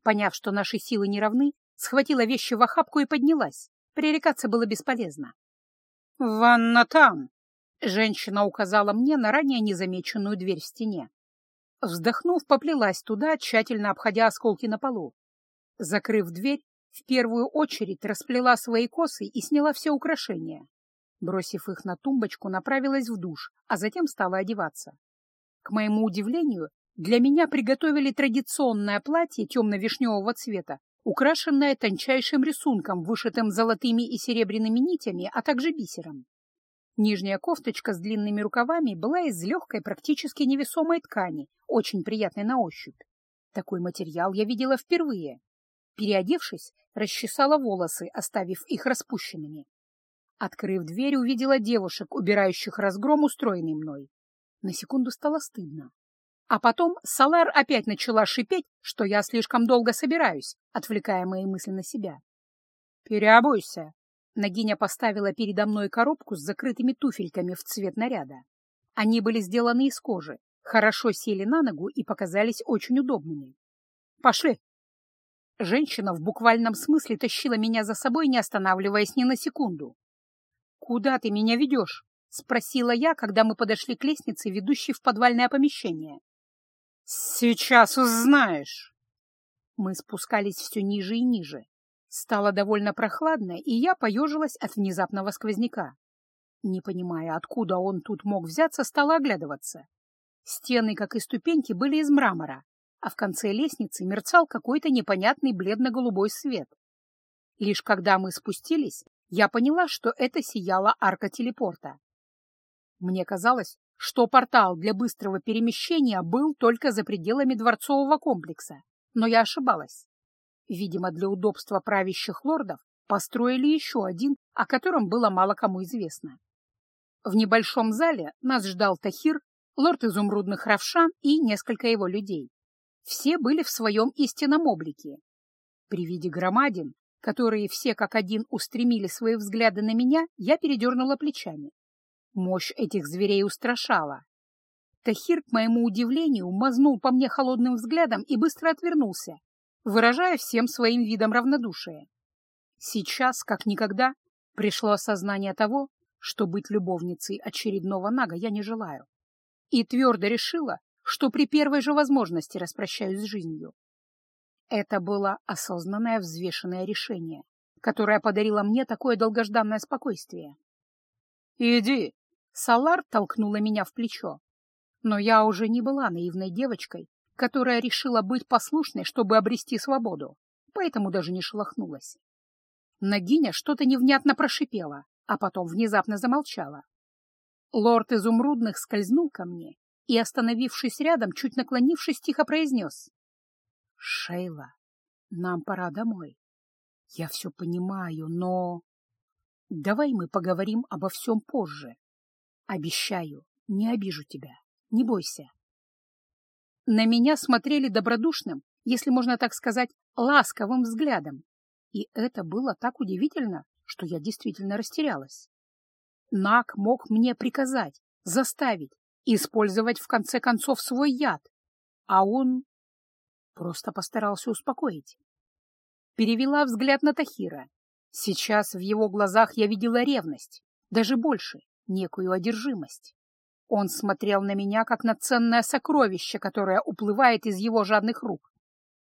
Поняв, что наши силы не равны, схватила вещи в охапку и поднялась. Пререкаться было бесполезно. «Ванна там!» Женщина указала мне на ранее незамеченную дверь в стене. Вздохнув, поплелась туда, тщательно обходя осколки на полу. Закрыв дверь, в первую очередь расплела свои косы и сняла все украшения. Бросив их на тумбочку, направилась в душ, а затем стала одеваться. К моему удивлению, для меня приготовили традиционное платье темно-вишневого цвета, украшенное тончайшим рисунком, вышитым золотыми и серебряными нитями, а также бисером. Нижняя кофточка с длинными рукавами была из легкой, практически невесомой ткани, очень приятной на ощупь. Такой материал я видела впервые. Переодевшись, расчесала волосы, оставив их распущенными. Открыв дверь, увидела девушек, убирающих разгром, устроенный мной. На секунду стало стыдно. А потом Салар опять начала шипеть, что я слишком долго собираюсь, отвлекая мои мысли на себя. «Переобуйся», Нагиня поставила передо мной коробку с закрытыми туфельками в цвет наряда. Они были сделаны из кожи, хорошо сели на ногу и показались очень удобными. «Пошли!» Женщина в буквальном смысле тащила меня за собой, не останавливаясь ни на секунду. «Куда ты меня ведешь?» — спросила я, когда мы подошли к лестнице, ведущей в подвальное помещение. «Сейчас узнаешь!» Мы спускались все ниже и ниже. Стало довольно прохладно, и я поежилась от внезапного сквозняка. Не понимая, откуда он тут мог взяться, стала оглядываться. Стены, как и ступеньки, были из мрамора, а в конце лестницы мерцал какой-то непонятный бледно-голубой свет. Лишь когда мы спустились, я поняла, что это сияла арка телепорта. Мне казалось, что портал для быстрого перемещения был только за пределами дворцового комплекса, но я ошибалась. Видимо, для удобства правящих лордов построили еще один, о котором было мало кому известно. В небольшом зале нас ждал Тахир, лорд изумрудных Равшан и несколько его людей. Все были в своем истинном облике. При виде громадин, которые все как один устремили свои взгляды на меня, я передернула плечами. Мощь этих зверей устрашала. Тахир, к моему удивлению, мазнул по мне холодным взглядом и быстро отвернулся, выражая всем своим видом равнодушие. Сейчас, как никогда, пришло осознание того, что быть любовницей очередного нага я не желаю. И твердо решила, что при первой же возможности распрощаюсь с жизнью. Это было осознанное взвешенное решение, которое подарило мне такое долгожданное спокойствие. «Иди!» — Салар толкнула меня в плечо. Но я уже не была наивной девочкой, которая решила быть послушной, чтобы обрести свободу, поэтому даже не шелохнулась. Нагиня что-то невнятно прошипела, а потом внезапно замолчала. Лорд Изумрудных скользнул ко мне и, остановившись рядом, чуть наклонившись, тихо произнес. — Шейла, нам пора домой. Я все понимаю, но... Давай мы поговорим обо всем позже. Обещаю, не обижу тебя, не бойся. На меня смотрели добродушным, если можно так сказать, ласковым взглядом. И это было так удивительно, что я действительно растерялась. Нак мог мне приказать, заставить, использовать в конце концов свой яд, а он просто постарался успокоить. Перевела взгляд на Тахира. Сейчас в его глазах я видела ревность, даже больше, некую одержимость. Он смотрел на меня, как на ценное сокровище, которое уплывает из его жадных рук.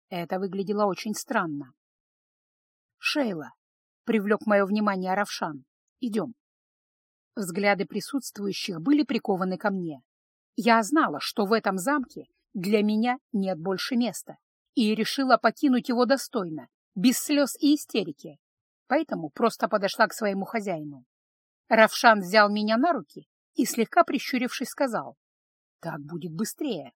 Это выглядело очень странно. «Шейла», — привлек мое внимание Равшан, — «идем». Взгляды присутствующих были прикованы ко мне. Я знала, что в этом замке для меня нет больше места, и решила покинуть его достойно, без слез и истерики, поэтому просто подошла к своему хозяину. Равшан взял меня на руки и, слегка прищурившись, сказал, «Так будет быстрее».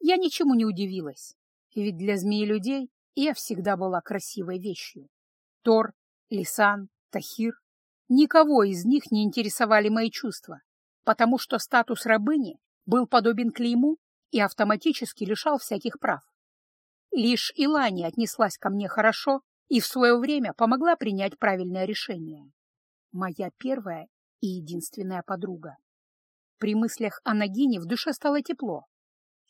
Я ничему не удивилась, ведь для змеи-людей я всегда была красивой вещью. Тор, Лисан, Тахир — никого из них не интересовали мои чувства, потому что статус рабыни был подобен клейму и автоматически лишал всяких прав. Лишь Илани отнеслась ко мне хорошо и в свое время помогла принять правильное решение. Моя первая и единственная подруга. При мыслях о Нагине в душе стало тепло.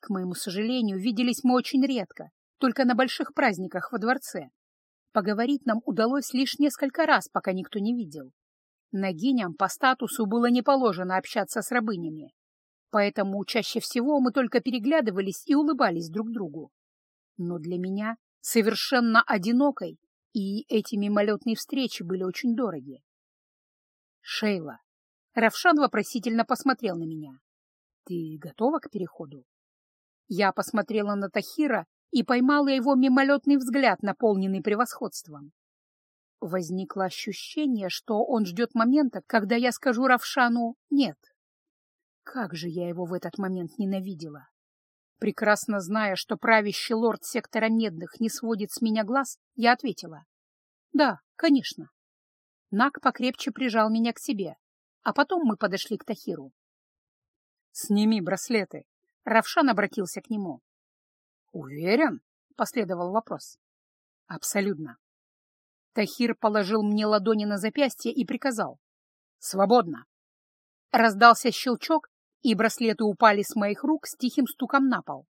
К моему сожалению, виделись мы очень редко, только на больших праздниках во дворце. Поговорить нам удалось лишь несколько раз, пока никто не видел. Нагиням по статусу было не положено общаться с рабынями, поэтому чаще всего мы только переглядывались и улыбались друг другу. Но для меня совершенно одинокой, и эти мимолетные встречи были очень дороги. Шейла. Равшан вопросительно посмотрел на меня. Ты готова к переходу? Я посмотрела на Тахира и поймала его мимолетный взгляд, наполненный превосходством. Возникло ощущение, что он ждет момента, когда я скажу Равшану «нет». Как же я его в этот момент ненавидела! Прекрасно зная, что правящий лорд сектора Медных не сводит с меня глаз, я ответила. «Да, конечно». Нак покрепче прижал меня к себе, а потом мы подошли к Тахиру. «Сними браслеты!» Равшан обратился к нему. «Уверен?» — последовал вопрос. «Абсолютно». Тахир положил мне ладони на запястье и приказал. «Свободно!» Раздался щелчок, и браслеты упали с моих рук с тихим стуком на пол.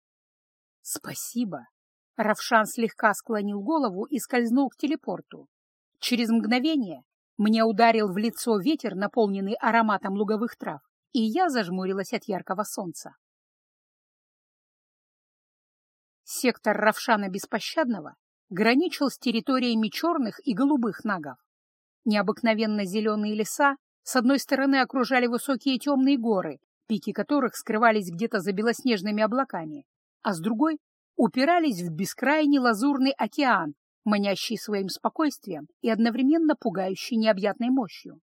«Спасибо!» Равшан слегка склонил голову и скользнул к телепорту. Через мгновение мне ударил в лицо ветер, наполненный ароматом луговых трав, и я зажмурилась от яркого солнца. Сектор Равшана Беспощадного граничил с территориями черных и голубых нагов. Необыкновенно зеленые леса с одной стороны окружали высокие темные горы, пики которых скрывались где-то за белоснежными облаками, а с другой упирались в бескрайний лазурный океан, манящий своим спокойствием и одновременно пугающий необъятной мощью.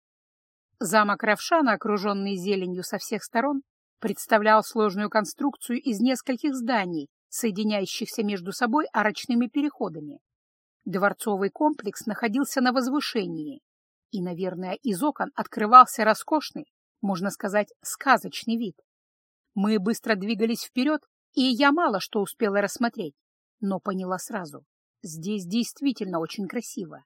Замок Равшана, окруженный зеленью со всех сторон, представлял сложную конструкцию из нескольких зданий, соединяющихся между собой арочными переходами. Дворцовый комплекс находился на возвышении, и, наверное, из окон открывался роскошный, можно сказать, сказочный вид. Мы быстро двигались вперед, и я мало что успела рассмотреть, но поняла сразу. Здесь действительно очень красиво.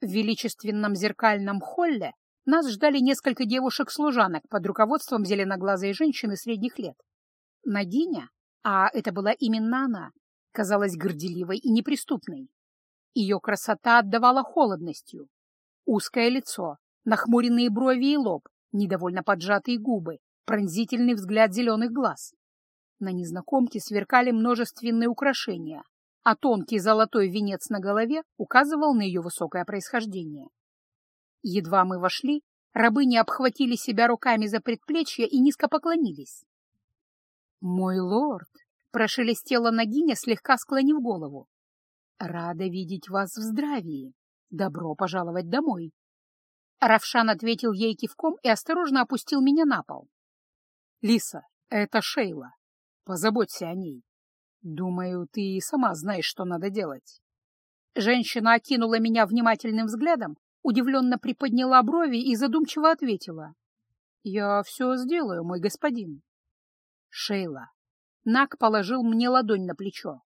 В величественном зеркальном холле нас ждали несколько девушек-служанок под руководством зеленоглазой женщины средних лет. Нагиня, а это была именно она, казалась горделивой и неприступной. Ее красота отдавала холодностью. Узкое лицо, нахмуренные брови и лоб, недовольно поджатые губы, пронзительный взгляд зеленых глаз. На незнакомке сверкали множественные украшения, а тонкий золотой венец на голове указывал на ее высокое происхождение. Едва мы вошли, рабыни обхватили себя руками за предплечья и низко поклонились. «Мой лорд!» — прошелестела Нагиня, слегка склонив голову. «Рада видеть вас в здравии. Добро пожаловать домой!» Равшан ответил ей кивком и осторожно опустил меня на пол. «Лиса, это Шейла. Позаботься о ней. Думаю, ты и сама знаешь, что надо делать. Женщина окинула меня внимательным взглядом, удивленно приподняла брови и задумчиво ответила. Я все сделаю, мой господин. Шейла. Нак положил мне ладонь на плечо.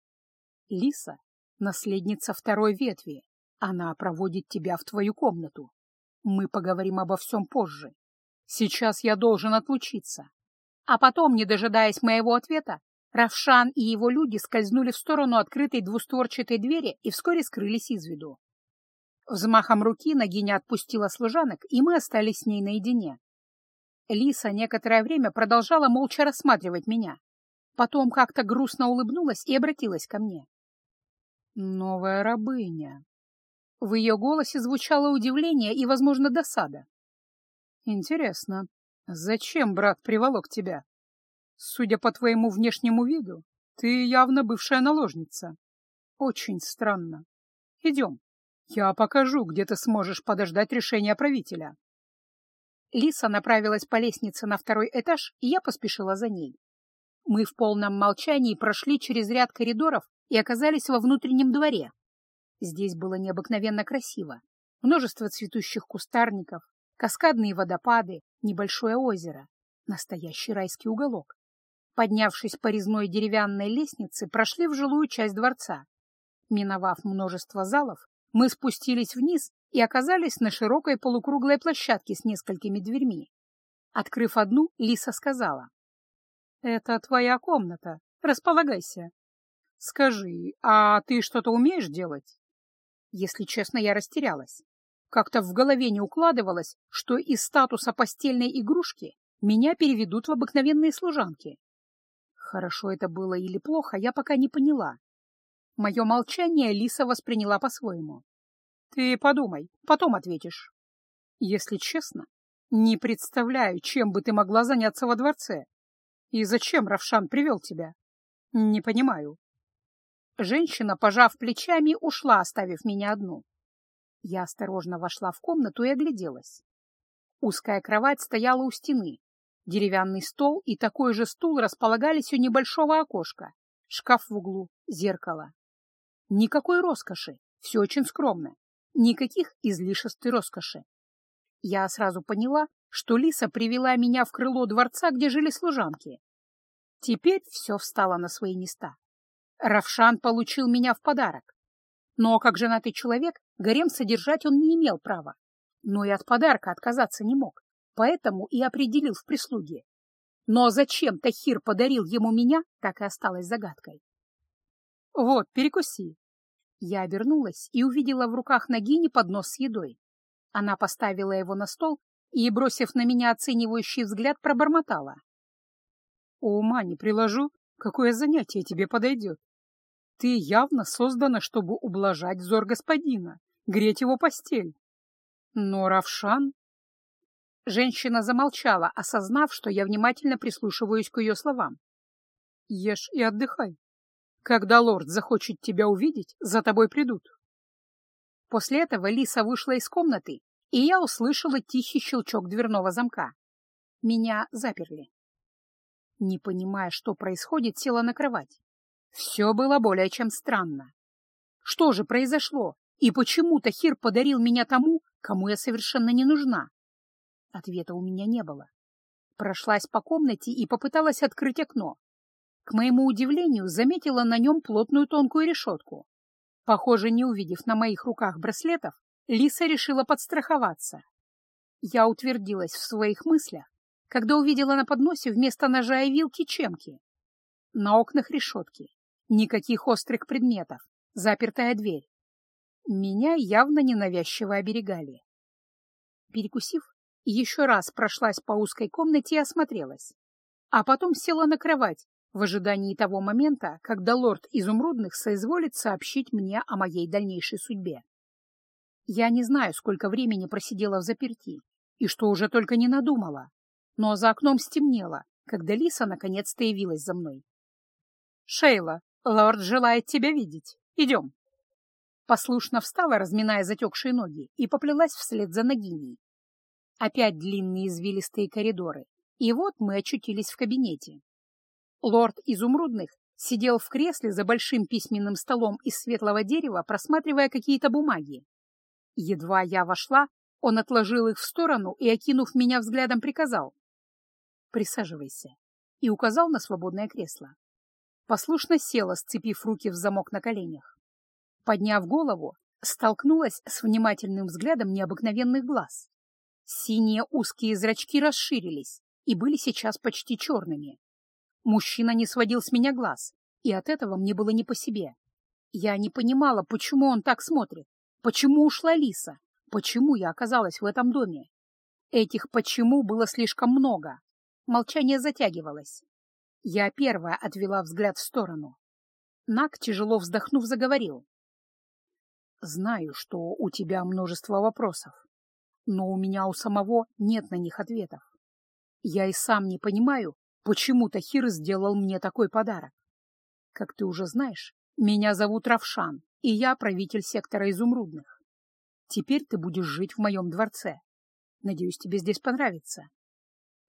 Лиса — наследница второй ветви. Она проводит тебя в твою комнату. Мы поговорим обо всем позже. Сейчас я должен отлучиться. А потом, не дожидаясь моего ответа, Равшан и его люди скользнули в сторону открытой двустворчатой двери и вскоре скрылись из виду. Взмахом руки Нагиня отпустила служанок, и мы остались с ней наедине. Лиса некоторое время продолжала молча рассматривать меня. Потом как-то грустно улыбнулась и обратилась ко мне. «Новая рабыня». В ее голосе звучало удивление и, возможно, досада. «Интересно, «Зачем брат приволок тебя? Судя по твоему внешнему виду, ты явно бывшая наложница. Очень странно. Идем, я покажу, где ты сможешь подождать решения правителя». Лиса направилась по лестнице на второй этаж, и я поспешила за ней. Мы в полном молчании прошли через ряд коридоров и оказались во внутреннем дворе. Здесь было необыкновенно красиво. Множество цветущих кустарников, каскадные водопады, небольшое озеро, настоящий райский уголок. Поднявшись по резной деревянной лестнице, прошли в жилую часть дворца. Миновав множество залов, мы спустились вниз и оказались на широкой полукруглой площадке с несколькими дверьми. Открыв одну, Лиса сказала. — Это твоя комната. Располагайся. Скажи, а ты что-то умеешь делать? Если честно, я растерялась. Как-то в голове не укладывалось, что из статуса постельной игрушки меня переведут в обыкновенные служанки. Хорошо это было или плохо, я пока не поняла. Мое молчание Лиса восприняла по-своему. Ты подумай, потом ответишь. Если честно, не представляю, чем бы ты могла заняться во дворце. И зачем Равшан привел тебя? Не понимаю. Женщина, пожав плечами, ушла, оставив меня одну. Я осторожно вошла в комнату и огляделась. Узкая кровать стояла у стены. Деревянный стол и такой же стул располагались у небольшого окошка. Шкаф в углу, зеркало. Никакой роскоши, все очень скромно. Никаких излишеств и роскоши. Я сразу поняла, что Лиса привела меня в крыло дворца, где жили служанки. Теперь все встало на свои места. Равшан получил меня в подарок. Но как женатый человек гарем содержать он не имел права. Но и от подарка отказаться не мог, поэтому и определил в прислуге. Но зачем Тахир подарил ему меня, так и осталось загадкой. «Вот, перекуси». Я обернулась и увидела в руках Нагини поднос с едой. Она поставила его на стол и, бросив на меня оценивающий взгляд, пробормотала. «Ума не приложу, какое занятие тебе подойдет. Ты явно создана, чтобы ублажать взор господина, греть его постель. Но Равшан... Женщина замолчала, осознав, что я внимательно прислушиваюсь к ее словам. Ешь и отдыхай. Когда лорд захочет тебя увидеть, за тобой придут. После этого Лиса вышла из комнаты, и я услышала тихий щелчок дверного замка. Меня заперли. Не понимая, что происходит, села на кровать. Все было более чем странно. Что же произошло? И почему Тахир подарил меня тому, кому я совершенно не нужна? Ответа у меня не было. Прошлась по комнате и попыталась открыть окно. К моему удивлению, заметила на нем плотную тонкую решетку. Похоже, не увидев на моих руках браслетов, Лиса решила подстраховаться. Я утвердилась в своих мыслях, когда увидела на подносе вместо ножа и вилки чемки. На окнах решетки. Никаких острых предметов. Запертая дверь. Меня явно ненавязчиво оберегали. Перекусив, еще раз прошлась по узкой комнате и осмотрелась. А потом села на кровать в ожидании того момента, когда лорд Изумрудных соизволит сообщить мне о моей дальнейшей судьбе. Я не знаю, сколько времени просидела в заперти и что уже только не надумала, но за окном стемнело, когда Лиса наконец-то явилась за мной. «Шейла, лорд желает тебя видеть. Идем». Послушно встала, разминая затекшие ноги, и поплелась вслед за Нагиней. Опять длинные извилистые коридоры, и вот мы очутились в кабинете. Лорд Изумрудных сидел в кресле за большим письменным столом из светлого дерева, просматривая какие-то бумаги. Едва я вошла, он отложил их в сторону и, окинув меня взглядом, приказал. «Присаживайся», и указал на свободное кресло. Послушно села, сцепив руки в замок на коленях. Подняв голову, столкнулась с внимательным взглядом необыкновенных глаз. Синие узкие зрачки расширились и были сейчас почти черными. Мужчина не сводил с меня глаз, и от этого мне было не по себе. Я не понимала, почему он так смотрит, почему ушла Лиса, почему я оказалась в этом доме. Этих «почему» было слишком много. Молчание затягивалось. Я первая отвела взгляд в сторону. Нак, тяжело вздохнув, заговорил. «Знаю, что у тебя множество вопросов, но у меня у самого нет на них ответов. Я и сам не понимаю, почему Тахир сделал мне такой подарок. Как ты уже знаешь, меня зовут Равшан, и я правитель сектора изумрудных. Теперь ты будешь жить в моем дворце. Надеюсь, тебе здесь понравится.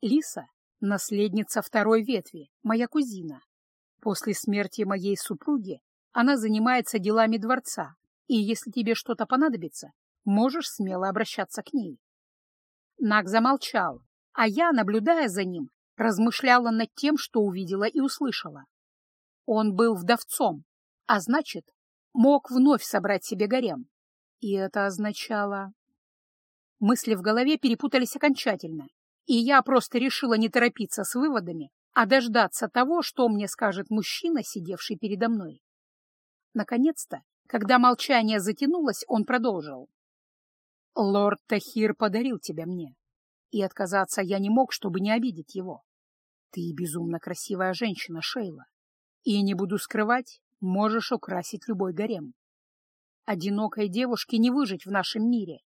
Лиса — наследница второй ветви, моя кузина. После смерти моей супруги она занимается делами дворца, и если тебе что-то понадобится, Можешь смело обращаться к ней. Наг замолчал, а я, наблюдая за ним, размышляла над тем, что увидела и услышала. Он был вдовцом, а значит, мог вновь собрать себе гарем. И это означало... Мысли в голове перепутались окончательно, и я просто решила не торопиться с выводами, а дождаться того, что мне скажет мужчина, сидевший передо мной. Наконец-то, когда молчание затянулось, он продолжил. Лорд Тахир подарил тебя мне, и отказаться я не мог, чтобы не обидеть его. Ты безумно красивая женщина, Шейла, и, не буду скрывать, можешь украсить любой гарем. Одинокой девушке не выжить в нашем мире,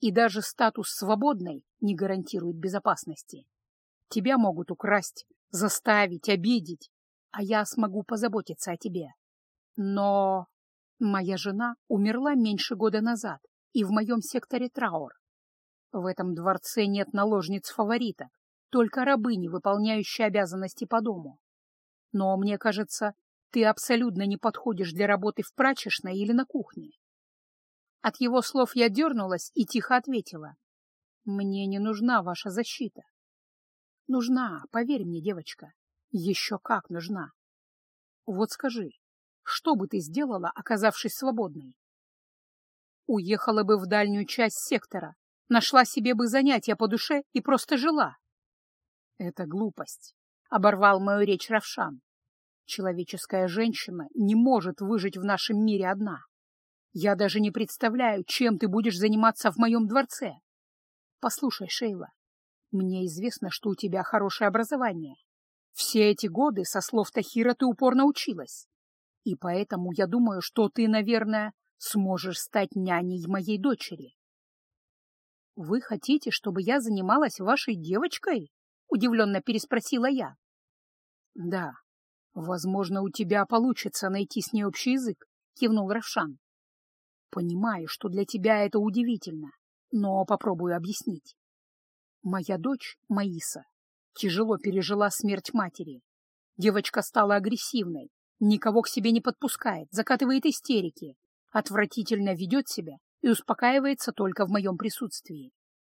и даже статус свободной не гарантирует безопасности. Тебя могут украсть, заставить, обидеть, а я смогу позаботиться о тебе. Но моя жена умерла меньше года назад, и в моем секторе траур. В этом дворце нет наложниц-фавориток, только рабыни, выполняющие обязанности по дому. Но, мне кажется, ты абсолютно не подходишь для работы в прачечной или на кухне. От его слов я дернулась и тихо ответила. Мне не нужна ваша защита. Нужна, поверь мне, девочка, еще как нужна. Вот скажи, что бы ты сделала, оказавшись свободной? Уехала бы в дальнюю часть сектора, нашла себе бы занятия по душе и просто жила. Это глупость, — оборвал мою речь Равшан. Человеческая женщина не может выжить в нашем мире одна. Я даже не представляю, чем ты будешь заниматься в моем дворце. Послушай, Шейла, мне известно, что у тебя хорошее образование. Все эти годы, со слов Тахира, ты упорно училась. И поэтому я думаю, что ты, наверное, сможешь стать няней моей дочери. — Вы хотите, чтобы я занималась вашей девочкой? — удивленно переспросила я. — Да, возможно, у тебя получится найти с ней общий язык, — кивнул Равшан. — Понимаю, что для тебя это удивительно, но попробую объяснить. Моя дочь, Маиса, Тяжело пережила смерть матери. Девочка стала агрессивной, никого к себе не подпускает, закатывает истерики, отвратительно ведет себя и успокаивается только в моем присутствии.